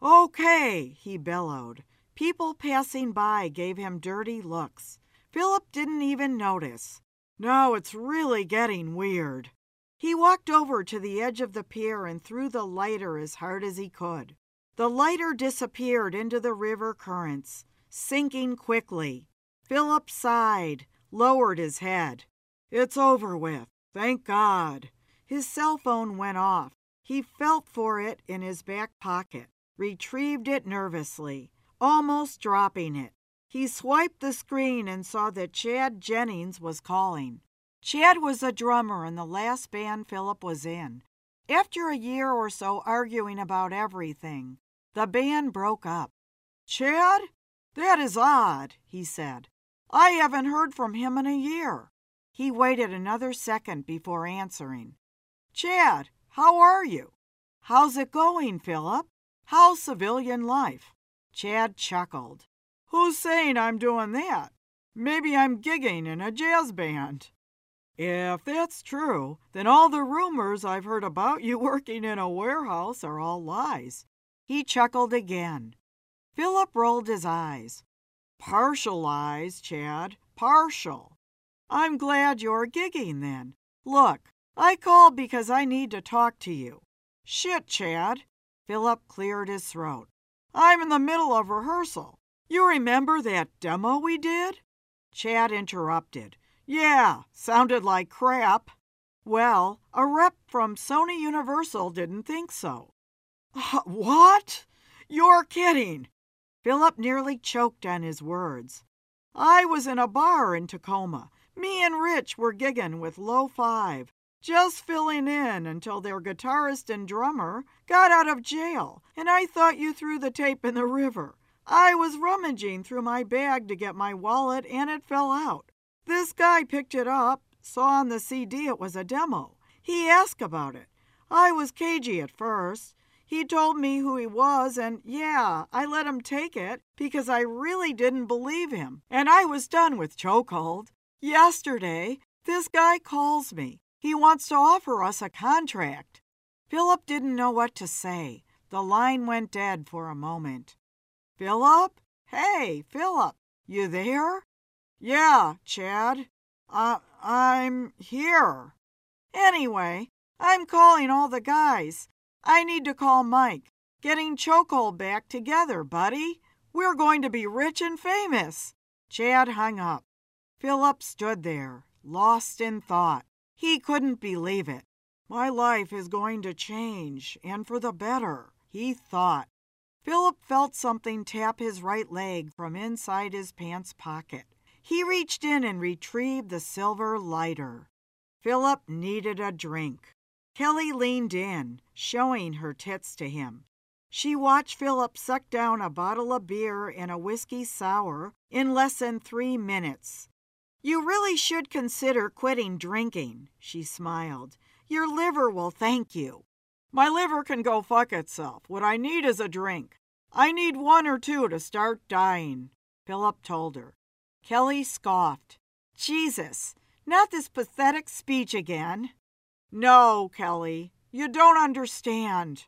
Okay, he bellowed. People passing by gave him dirty looks. Philip didn't even notice. Now it's really getting weird. He walked over to the edge of the pier and threw the lighter as hard as he could. The lighter disappeared into the river currents, sinking quickly. Philip sighed, lowered his head. It's over with, thank God. His cell phone went off. He felt for it in his back pocket, retrieved it nervously, almost dropping it. He swiped the screen and saw that Chad Jennings was calling. Chad was a drummer in the last band Philip was in. After a year or so arguing about everything, the band broke up. Chad? That is odd, he said. I haven't heard from him in a year. He waited another second before answering. Chad, how are you? How's it going, Philip? How's civilian life? Chad chuckled. Who's saying I'm doing that? Maybe I'm gigging in a jazz band. If that's true, then all the rumors I've heard about you working in a warehouse are all lies. He chuckled again. Philip rolled his eyes. Partial lies, Chad. Partial. I'm glad you're gigging then. Look, I called because I need to talk to you. Shit, Chad. Philip cleared his throat. I'm in the middle of rehearsal. You remember that demo we did? Chad interrupted. Yeah, sounded like crap. Well, a rep from Sony Universal didn't think so. Uh, what? You're kidding. Philip nearly choked on his words. I was in a bar in Tacoma. Me and Rich were gigging with Low Five, just filling in until their guitarist and drummer got out of jail, and I thought you threw the tape in the river. I was rummaging through my bag to get my wallet, and it fell out. This guy picked it up, saw on the CD it was a demo. He asked about it. I was cagey at first. He told me who he was, and yeah, I let him take it because I really didn't believe him, and I was done with chokehold. Yesterday, this guy calls me. He wants to offer us a contract. Philip didn't know what to say. The line went dead for a moment. Philip? Hey, Philip, you there? Yeah, Chad. Uh, I'm here. Anyway, I'm calling all the guys. I need to call Mike. Getting Chokehold back together, buddy. We're going to be rich and famous. Chad hung up. Philip stood there, lost in thought. He couldn't believe it. My life is going to change, and for the better, he thought. Philip felt something tap his right leg from inside his pants pocket. He reached in and retrieved the silver lighter. Philip needed a drink. Kelly leaned in, showing her tits to him. She watched Philip suck down a bottle of beer and a whiskey sour in less than three minutes. You really should consider quitting drinking, she smiled. Your liver will thank you. My liver can go fuck itself. What I need is a drink. I need one or two to start dying, Philip told her. Kelly scoffed. Jesus, not this pathetic speech again. No, Kelly, you don't understand.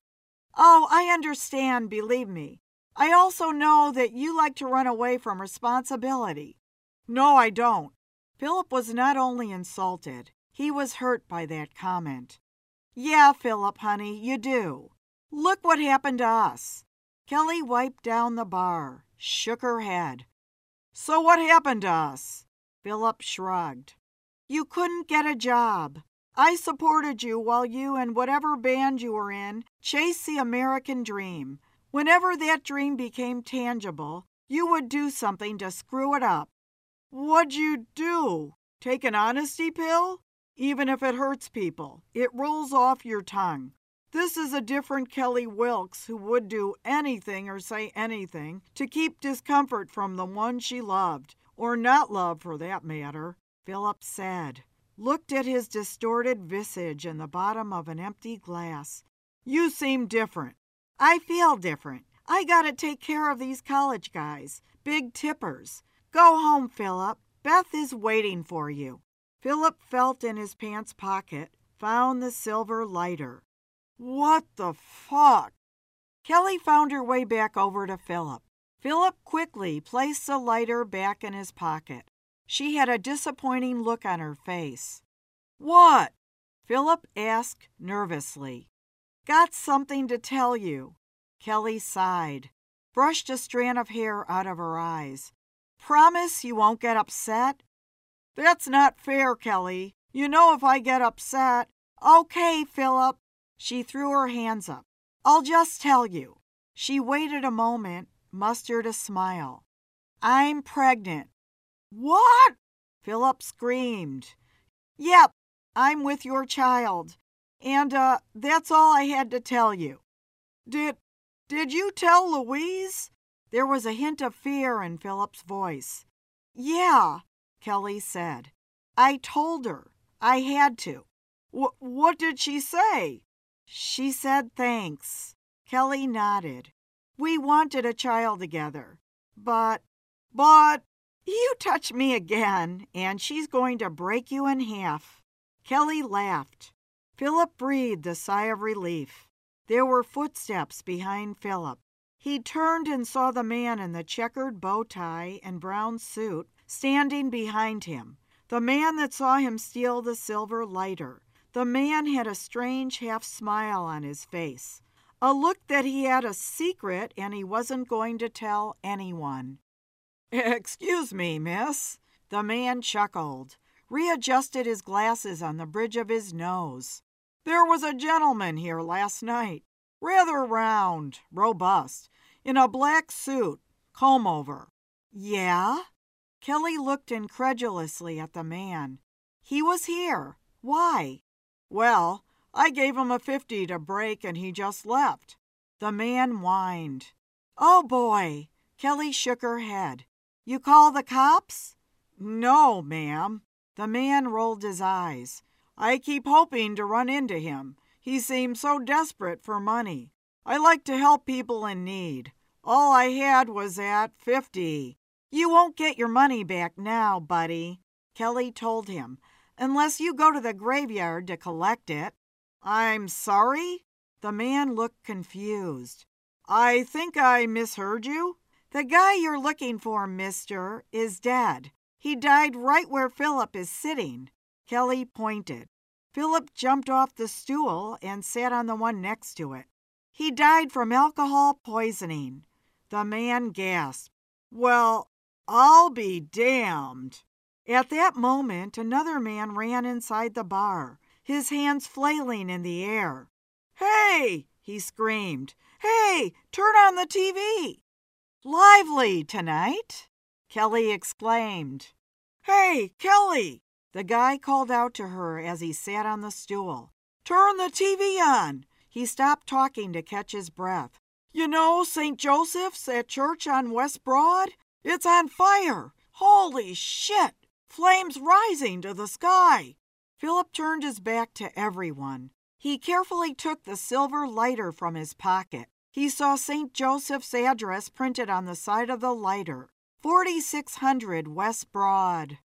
Oh, I understand, believe me. I also know that you like to run away from responsibility. No, I don't. Philip was not only insulted, he was hurt by that comment. Yeah, Philip, honey, you do. Look what happened to us. Kelly wiped down the bar, shook her head. So what happened to us? Philip shrugged. You couldn't get a job. I supported you while you and whatever band you were in chased the American dream. Whenever that dream became tangible, you would do something to screw it up. What'd you do? Take an honesty pill? Even if it hurts people, it rolls off your tongue. This is a different Kelly Wilkes who would do anything or say anything to keep discomfort from the one she loved, or not love for that matter, Philip said. Looked at his distorted visage in the bottom of an empty glass. You seem different. I feel different. I gotta take care of these college guys, big tippers. Go home, Philip. Beth is waiting for you. Philip felt in his pants pocket, found the silver lighter. What the fuck? Kelly found her way back over to Philip. Philip quickly placed the lighter back in his pocket. She had a disappointing look on her face. What? Philip asked nervously. Got something to tell you. Kelly sighed, brushed a strand of hair out of her eyes. Promise you won't get upset? That's not fair, Kelly. You know if I get upset. Okay, Philip. She threw her hands up. I'll just tell you. She waited a moment, mustered a smile. I'm pregnant. What? Philip screamed. Yep, I'm with your child. And, uh, that's all I had to tell you. Did, did you tell Louise? There was a hint of fear in Philip's voice. Yeah, Kelly said. I told her. I had to. What did she say? She said thanks. Kelly nodded. We wanted a child together. But, but, You touch me again, and she's going to break you in half. Kelly laughed. Philip breathed a sigh of relief. There were footsteps behind Philip. He turned and saw the man in the checkered bow tie and brown suit standing behind him. The man that saw him steal the silver lighter. The man had a strange half smile on his face, a look that he had a secret and he wasn't going to tell anyone. Excuse me, miss. The man chuckled, readjusted his glasses on the bridge of his nose. There was a gentleman here last night, rather round, robust, in a black suit, comb over. Yeah? Kelly looked incredulously at the man. He was here. Why? Well, I gave him a fifty to break and he just left. The man whined. Oh boy! Kelly shook her head. You call the cops? No, ma'am. The man rolled his eyes. I keep hoping to run into him. He seems so desperate for money. I like to help people in need. All I had was that fifty. You won't get your money back now, buddy, Kelly told him, unless you go to the graveyard to collect it. I'm sorry? The man looked confused. I think I misheard you. The guy you're looking for, mister, is dead. He died right where Philip is sitting. Kelly pointed. Philip jumped off the stool and sat on the one next to it. He died from alcohol poisoning. The man gasped. Well, I'll be damned. At that moment, another man ran inside the bar, his hands flailing in the air. Hey! he screamed. Hey, turn on the TV! Lively tonight! Kelly exclaimed. Hey, Kelly! The guy called out to her as he sat on the stool. Turn the TV on! He stopped talking to catch his breath. You know St. Joseph's at church on West Broad? It's on fire! Holy shit! Flames rising to the sky! Philip turned his back to everyone. He carefully took the silver lighter from his pocket. He saw St. Joseph's address printed on the side of the lighter 4600 West Broad.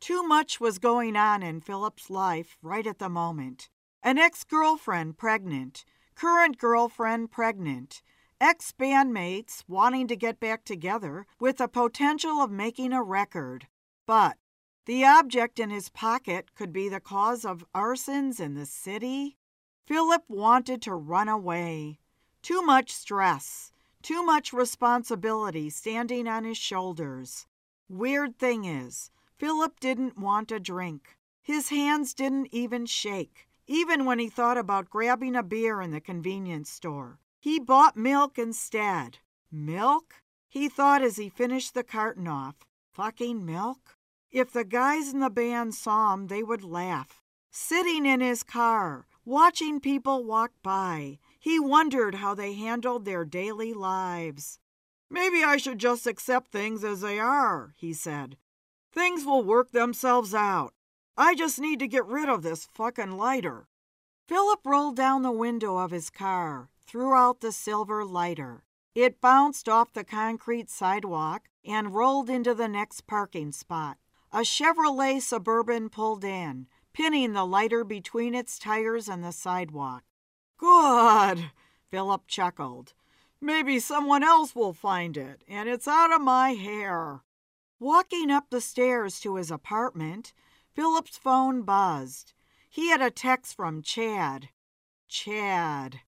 Too much was going on in Philip's life right at the moment. An ex girlfriend pregnant, current girlfriend pregnant, ex bandmates wanting to get back together with the potential of making a record. But the object in his pocket could be the cause of arsons in the city. Philip wanted to run away. Too much stress, too much responsibility standing on his shoulders. Weird thing is, Philip didn't want a drink. His hands didn't even shake, even when he thought about grabbing a beer in the convenience store. He bought milk instead. Milk? He thought as he finished the carton off. Fucking milk? If the guys in the band saw him, they would laugh. Sitting in his car, watching people walk by, he wondered how they handled their daily lives. Maybe I should just accept things as they are, he said. Things will work themselves out. I just need to get rid of this fucking lighter. Philip rolled down the window of his car, threw out the silver lighter. It bounced off the concrete sidewalk and rolled into the next parking spot. A Chevrolet Suburban pulled in, pinning the lighter between its tires and the sidewalk. Good, Philip chuckled. Maybe someone else will find it, and it's out of my hair. Walking up the stairs to his apartment, Philip's phone buzzed. He had a text from Chad. Chad.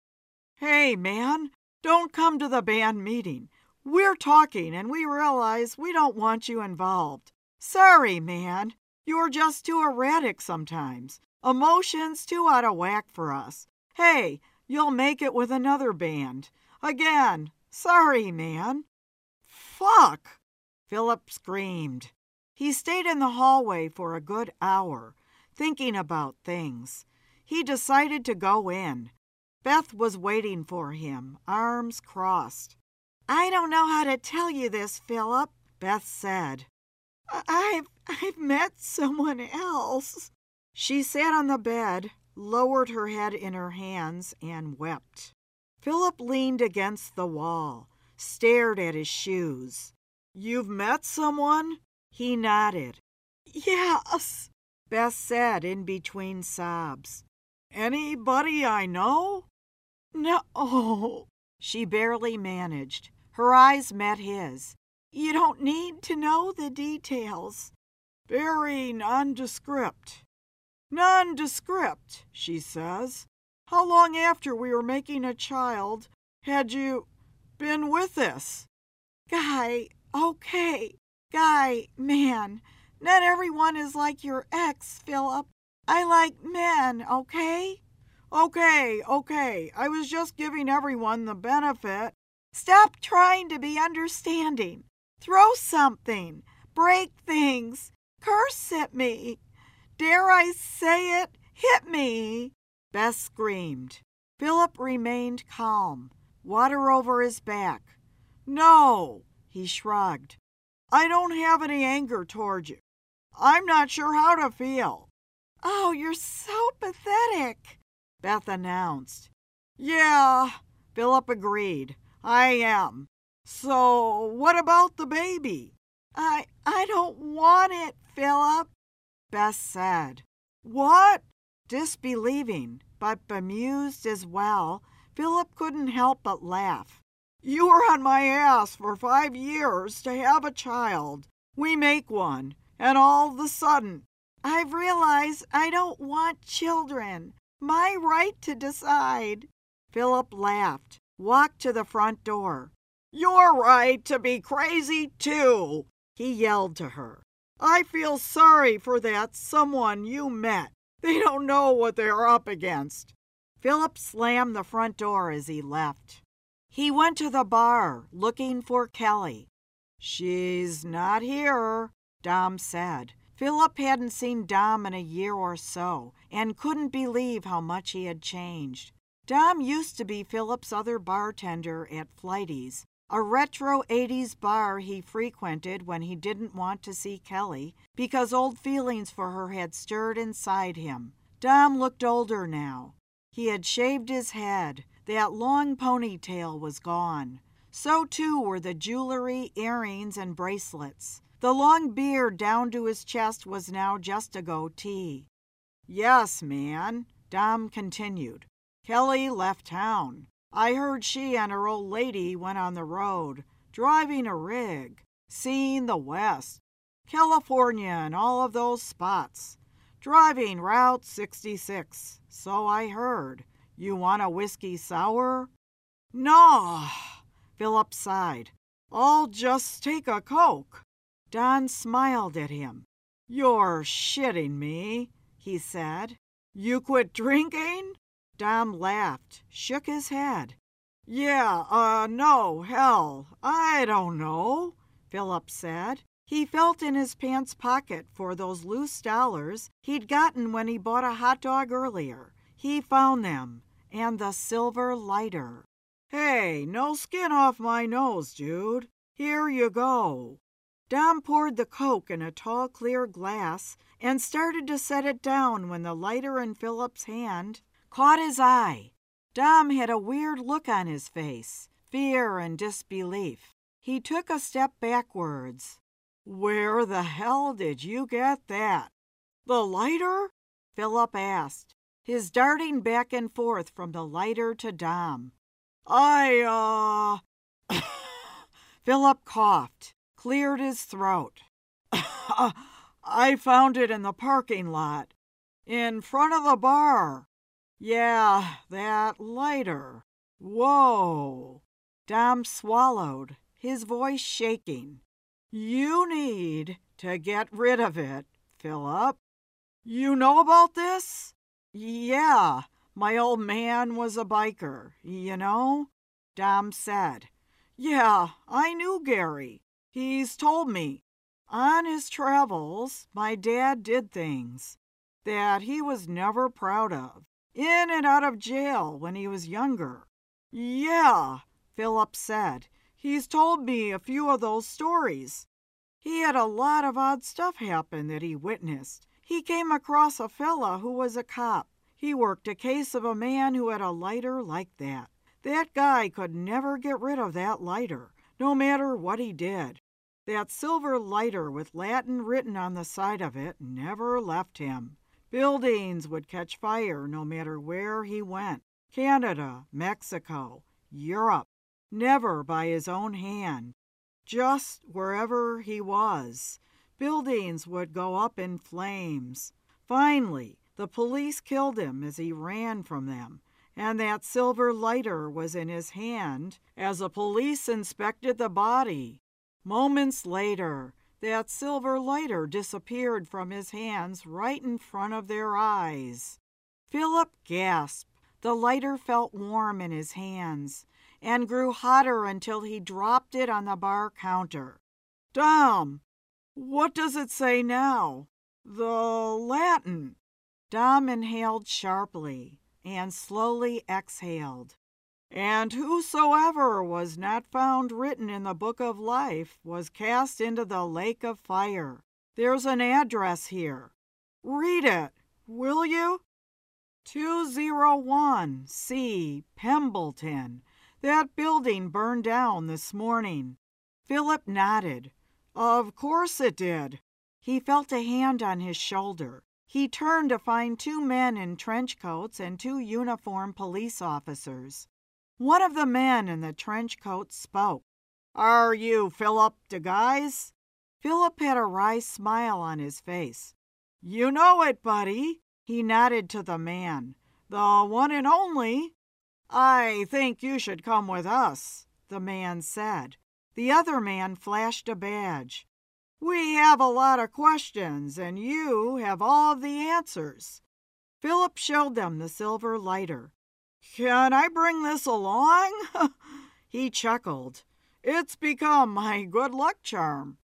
Hey, man, don't come to the band meeting. We're talking and we realize we don't want you involved. Sorry, man. You're just too erratic sometimes. Emotions too out of whack for us. Hey, you'll make it with another band. Again, sorry, man. Fuck! Philip screamed. He stayed in the hallway for a good hour, thinking about things. He decided to go in. Beth was waiting for him, arms crossed. I don't know how to tell you this, Philip, Beth said. I've I've met someone else. She sat on the bed, lowered her head in her hands, and wept. Philip leaned against the wall, stared at his shoes. You've met someone? He nodded. Yes, Beth said in between sobs. Anybody I know? No. She barely managed. Her eyes met his. You don't need to know the details. Very nondescript. Nondescript, she says. How long after we were making a child had you been with us? Guy, okay. Guy, man. Not everyone is like your ex, Philip. I like men, okay? Okay, okay. I was just giving everyone the benefit. Stop trying to be understanding. Throw something. Break things. Curse at me. Dare I say it? Hit me. Beth screamed. Philip remained calm, water over his back. No, he shrugged. I don't have any anger toward you. I'm not sure how to feel. Oh, you're so pathetic, Beth announced. Yeah, Philip agreed. I am. So, what about the baby? I I don't want it, Philip, Beth said. What? Disbelieving, but bemused as well, Philip couldn't help but laugh. You were on my ass for five years to have a child. We make one, and all of a sudden, I've realized I don't want children. My right to decide. Philip laughed, walked to the front door. You're right to be crazy, too, he yelled to her. I feel sorry for that someone you met. They don't know what they're up against. Philip slammed the front door as he left. He went to the bar looking for Kelly. She's not here, Dom said. Philip hadn't seen Dom in a year or so and couldn't believe how much he had changed. Dom used to be Philip's other bartender at Flighty's, a retro 80s bar he frequented when he didn't want to see Kelly because old feelings for her had stirred inside him. Dom looked older now. He had shaved his head. That long ponytail was gone. So too were the jewelry, earrings, and bracelets. The long beard down to his chest was now just a goatee. Yes, man, Dom continued. Kelly left town. I heard she and her old lady went on the road, driving a rig, seeing the West, California, and all of those spots, driving Route 66. So I heard. You want a whiskey sour? No, Philip sighed. I'll just take a Coke. Dom smiled at him. You're shitting me, he said. You quit drinking? Dom laughed, shook his head. Yeah, uh, no, hell, I don't know, Philip said. He felt in his pants pocket for those loose dollars he'd gotten when he bought a hot dog earlier. He found them, and the silver lighter. Hey, no skin off my nose, dude. Here you go. Dom poured the Coke in a tall, clear glass and started to set it down when the lighter in Philip's hand caught his eye. Dom had a weird look on his face, fear and disbelief. He took a step backwards. Where the hell did you get that? The lighter? Philip asked, his darting back and forth from the lighter to Dom. I, uh. Philip coughed, cleared his throat. I found it in the parking lot, in front of the bar. Yeah, that lighter. Whoa. Dom swallowed, his voice shaking. You need to get rid of it, Philip. You know about this? Yeah, my old man was a biker, you know? Dom said. Yeah, I knew Gary. He's told me. On his travels, my dad did things that he was never proud of in and out of jail when he was younger. Yeah, Philip said. He's told me a few of those stories. He had a lot of odd stuff happen that he witnessed. He came across a fella who was a cop. He worked a case of a man who had a lighter like that. That guy could never get rid of that lighter, no matter what he did. That silver lighter with Latin written on the side of it never left him. Buildings would catch fire no matter where he went Canada, Mexico, Europe, never by his own hand. Just wherever he was, buildings would go up in flames. Finally, the police killed him as he ran from them, and that silver lighter was in his hand as the police inspected the body. Moments later, that silver lighter disappeared from his hands right in front of their eyes. Philip gasped. The lighter felt warm in his hands and grew hotter until he dropped it on the bar counter. Dom, what does it say now? The Latin. Dom inhaled sharply and slowly exhaled. And whosoever was not found written in the book of life was cast into the lake of fire. There's an address here. Read it, will you? 201 C. Pembleton. That building burned down this morning. Philip nodded. Of course it did. He felt a hand on his shoulder. He turned to find two men in trench coats and two uniformed police officers. One of the men in the trench coat spoke. Are you Philip de Guise? Philip had a wry smile on his face. You know it, buddy. He nodded to the man. The one and only. I think you should come with us, the man said. The other man flashed a badge. We have a lot of questions, and you have all the answers. Philip showed them the silver lighter. Can I bring this along? he chuckled. It's become my good luck charm.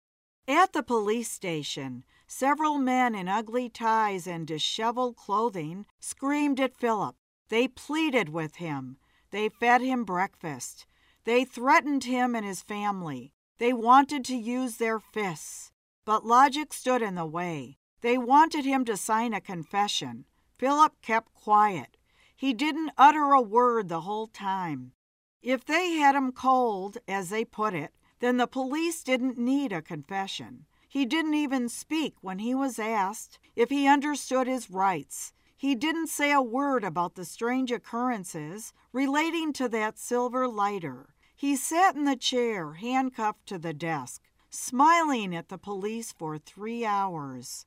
At the police station, several men in ugly ties and disheveled clothing screamed at Philip. They pleaded with him. They fed him breakfast. They threatened him and his family. They wanted to use their fists. But logic stood in the way. They wanted him to sign a confession. Philip kept quiet. He didn't utter a word the whole time. If they had him cold, as they put it, then the police didn't need a confession. He didn't even speak when he was asked if he understood his rights. He didn't say a word about the strange occurrences relating to that silver lighter. He sat in the chair, handcuffed to the desk, smiling at the police for three hours.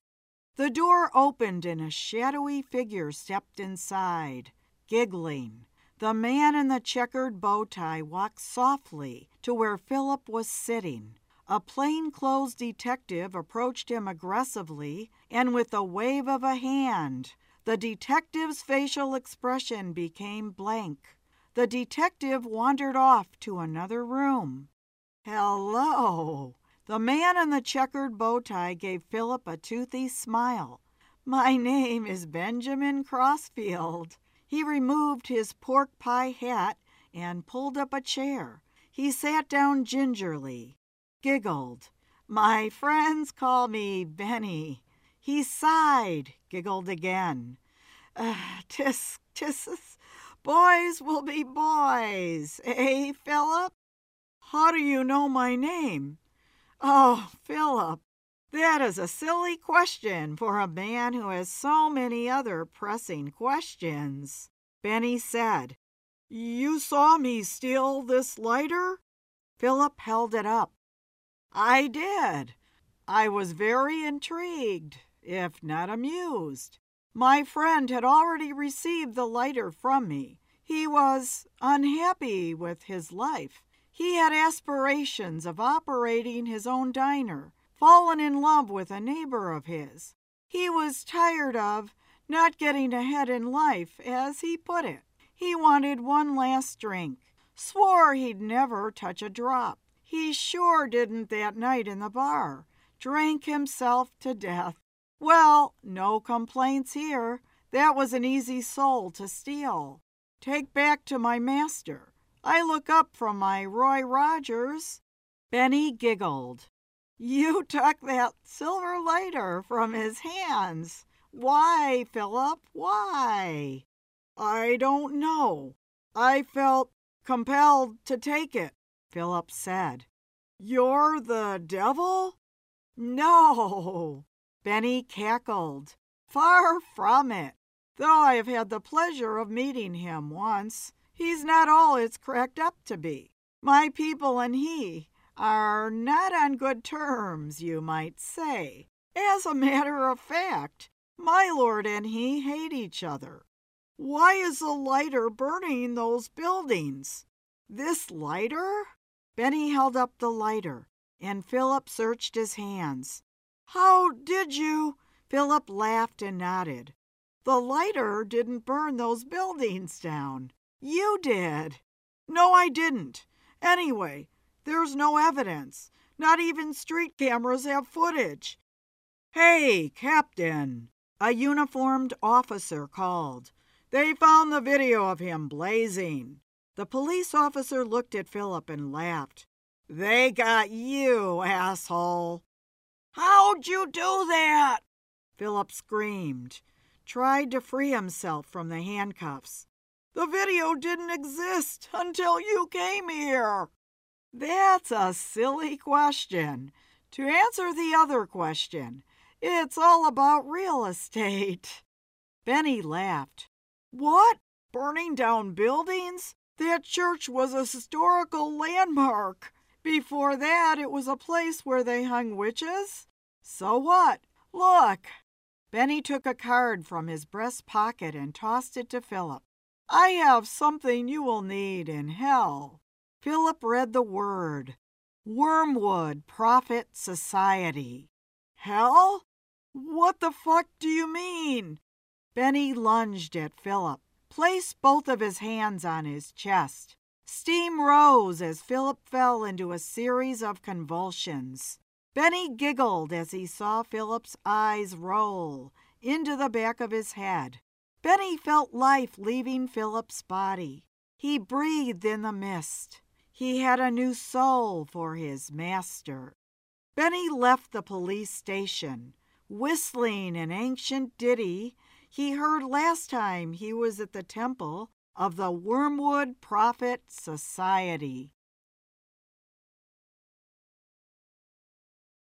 The door opened and a shadowy figure stepped inside giggling. The man in the checkered bow tie walked softly to where Philip was sitting. A plainclothes detective approached him aggressively, and with a wave of a hand, the detective's facial expression became blank. The detective wandered off to another room. Hello! The man in the checkered bow tie gave Philip a toothy smile. My name is Benjamin Crossfield. He removed his pork pie hat and pulled up a chair. He sat down gingerly, giggled. My friends call me Benny. He sighed, giggled again. Uh, tis, tis, boys will be boys, eh, Philip? How do you know my name? Oh, Philip, that is a silly question for a man who has so many other pressing questions. Benny said, You saw me steal this lighter? Philip held it up. I did. I was very intrigued, if not amused. My friend had already received the lighter from me. He was unhappy with his life. He had aspirations of operating his own diner fallen in love with a neighbor of his. He was tired of not getting ahead in life, as he put it. He wanted one last drink, swore he'd never touch a drop. He sure didn't that night in the bar. Drank himself to death. Well, no complaints here. That was an easy soul to steal. Take back to my master. I look up from my Roy Rogers. Benny giggled. You took that silver lighter from his hands. Why, Philip? Why? I don't know. I felt compelled to take it, Philip said. You're the devil? No. Benny cackled. Far from it. Though I have had the pleasure of meeting him once, he's not all it's cracked up to be. My people and he are not on good terms, you might say. As a matter of fact, my lord and he hate each other. Why is the lighter burning those buildings? This lighter? Benny held up the lighter, and Philip searched his hands. How did you? Philip laughed and nodded. The lighter didn't burn those buildings down. You did. No, I didn't. Anyway, there's no evidence. Not even street cameras have footage. Hey, Captain! A uniformed officer called. They found the video of him blazing. The police officer looked at Philip and laughed. They got you, asshole. How'd you do that? Philip screamed, tried to free himself from the handcuffs. The video didn't exist until you came here. That's a silly question. To answer the other question, it's all about real estate. Benny laughed. What? Burning down buildings? That church was a historical landmark. Before that, it was a place where they hung witches. So what? Look. Benny took a card from his breast pocket and tossed it to Philip. I have something you will need in hell. Philip read the word Wormwood Prophet Society. Hell? What the fuck do you mean? Benny lunged at Philip, placed both of his hands on his chest. Steam rose as Philip fell into a series of convulsions. Benny giggled as he saw Philip's eyes roll into the back of his head. Benny felt life leaving Philip's body. He breathed in the mist. He had a new soul for his master. Benny left the police station, whistling an ancient ditty he heard last time he was at the temple of the Wormwood Prophet Society.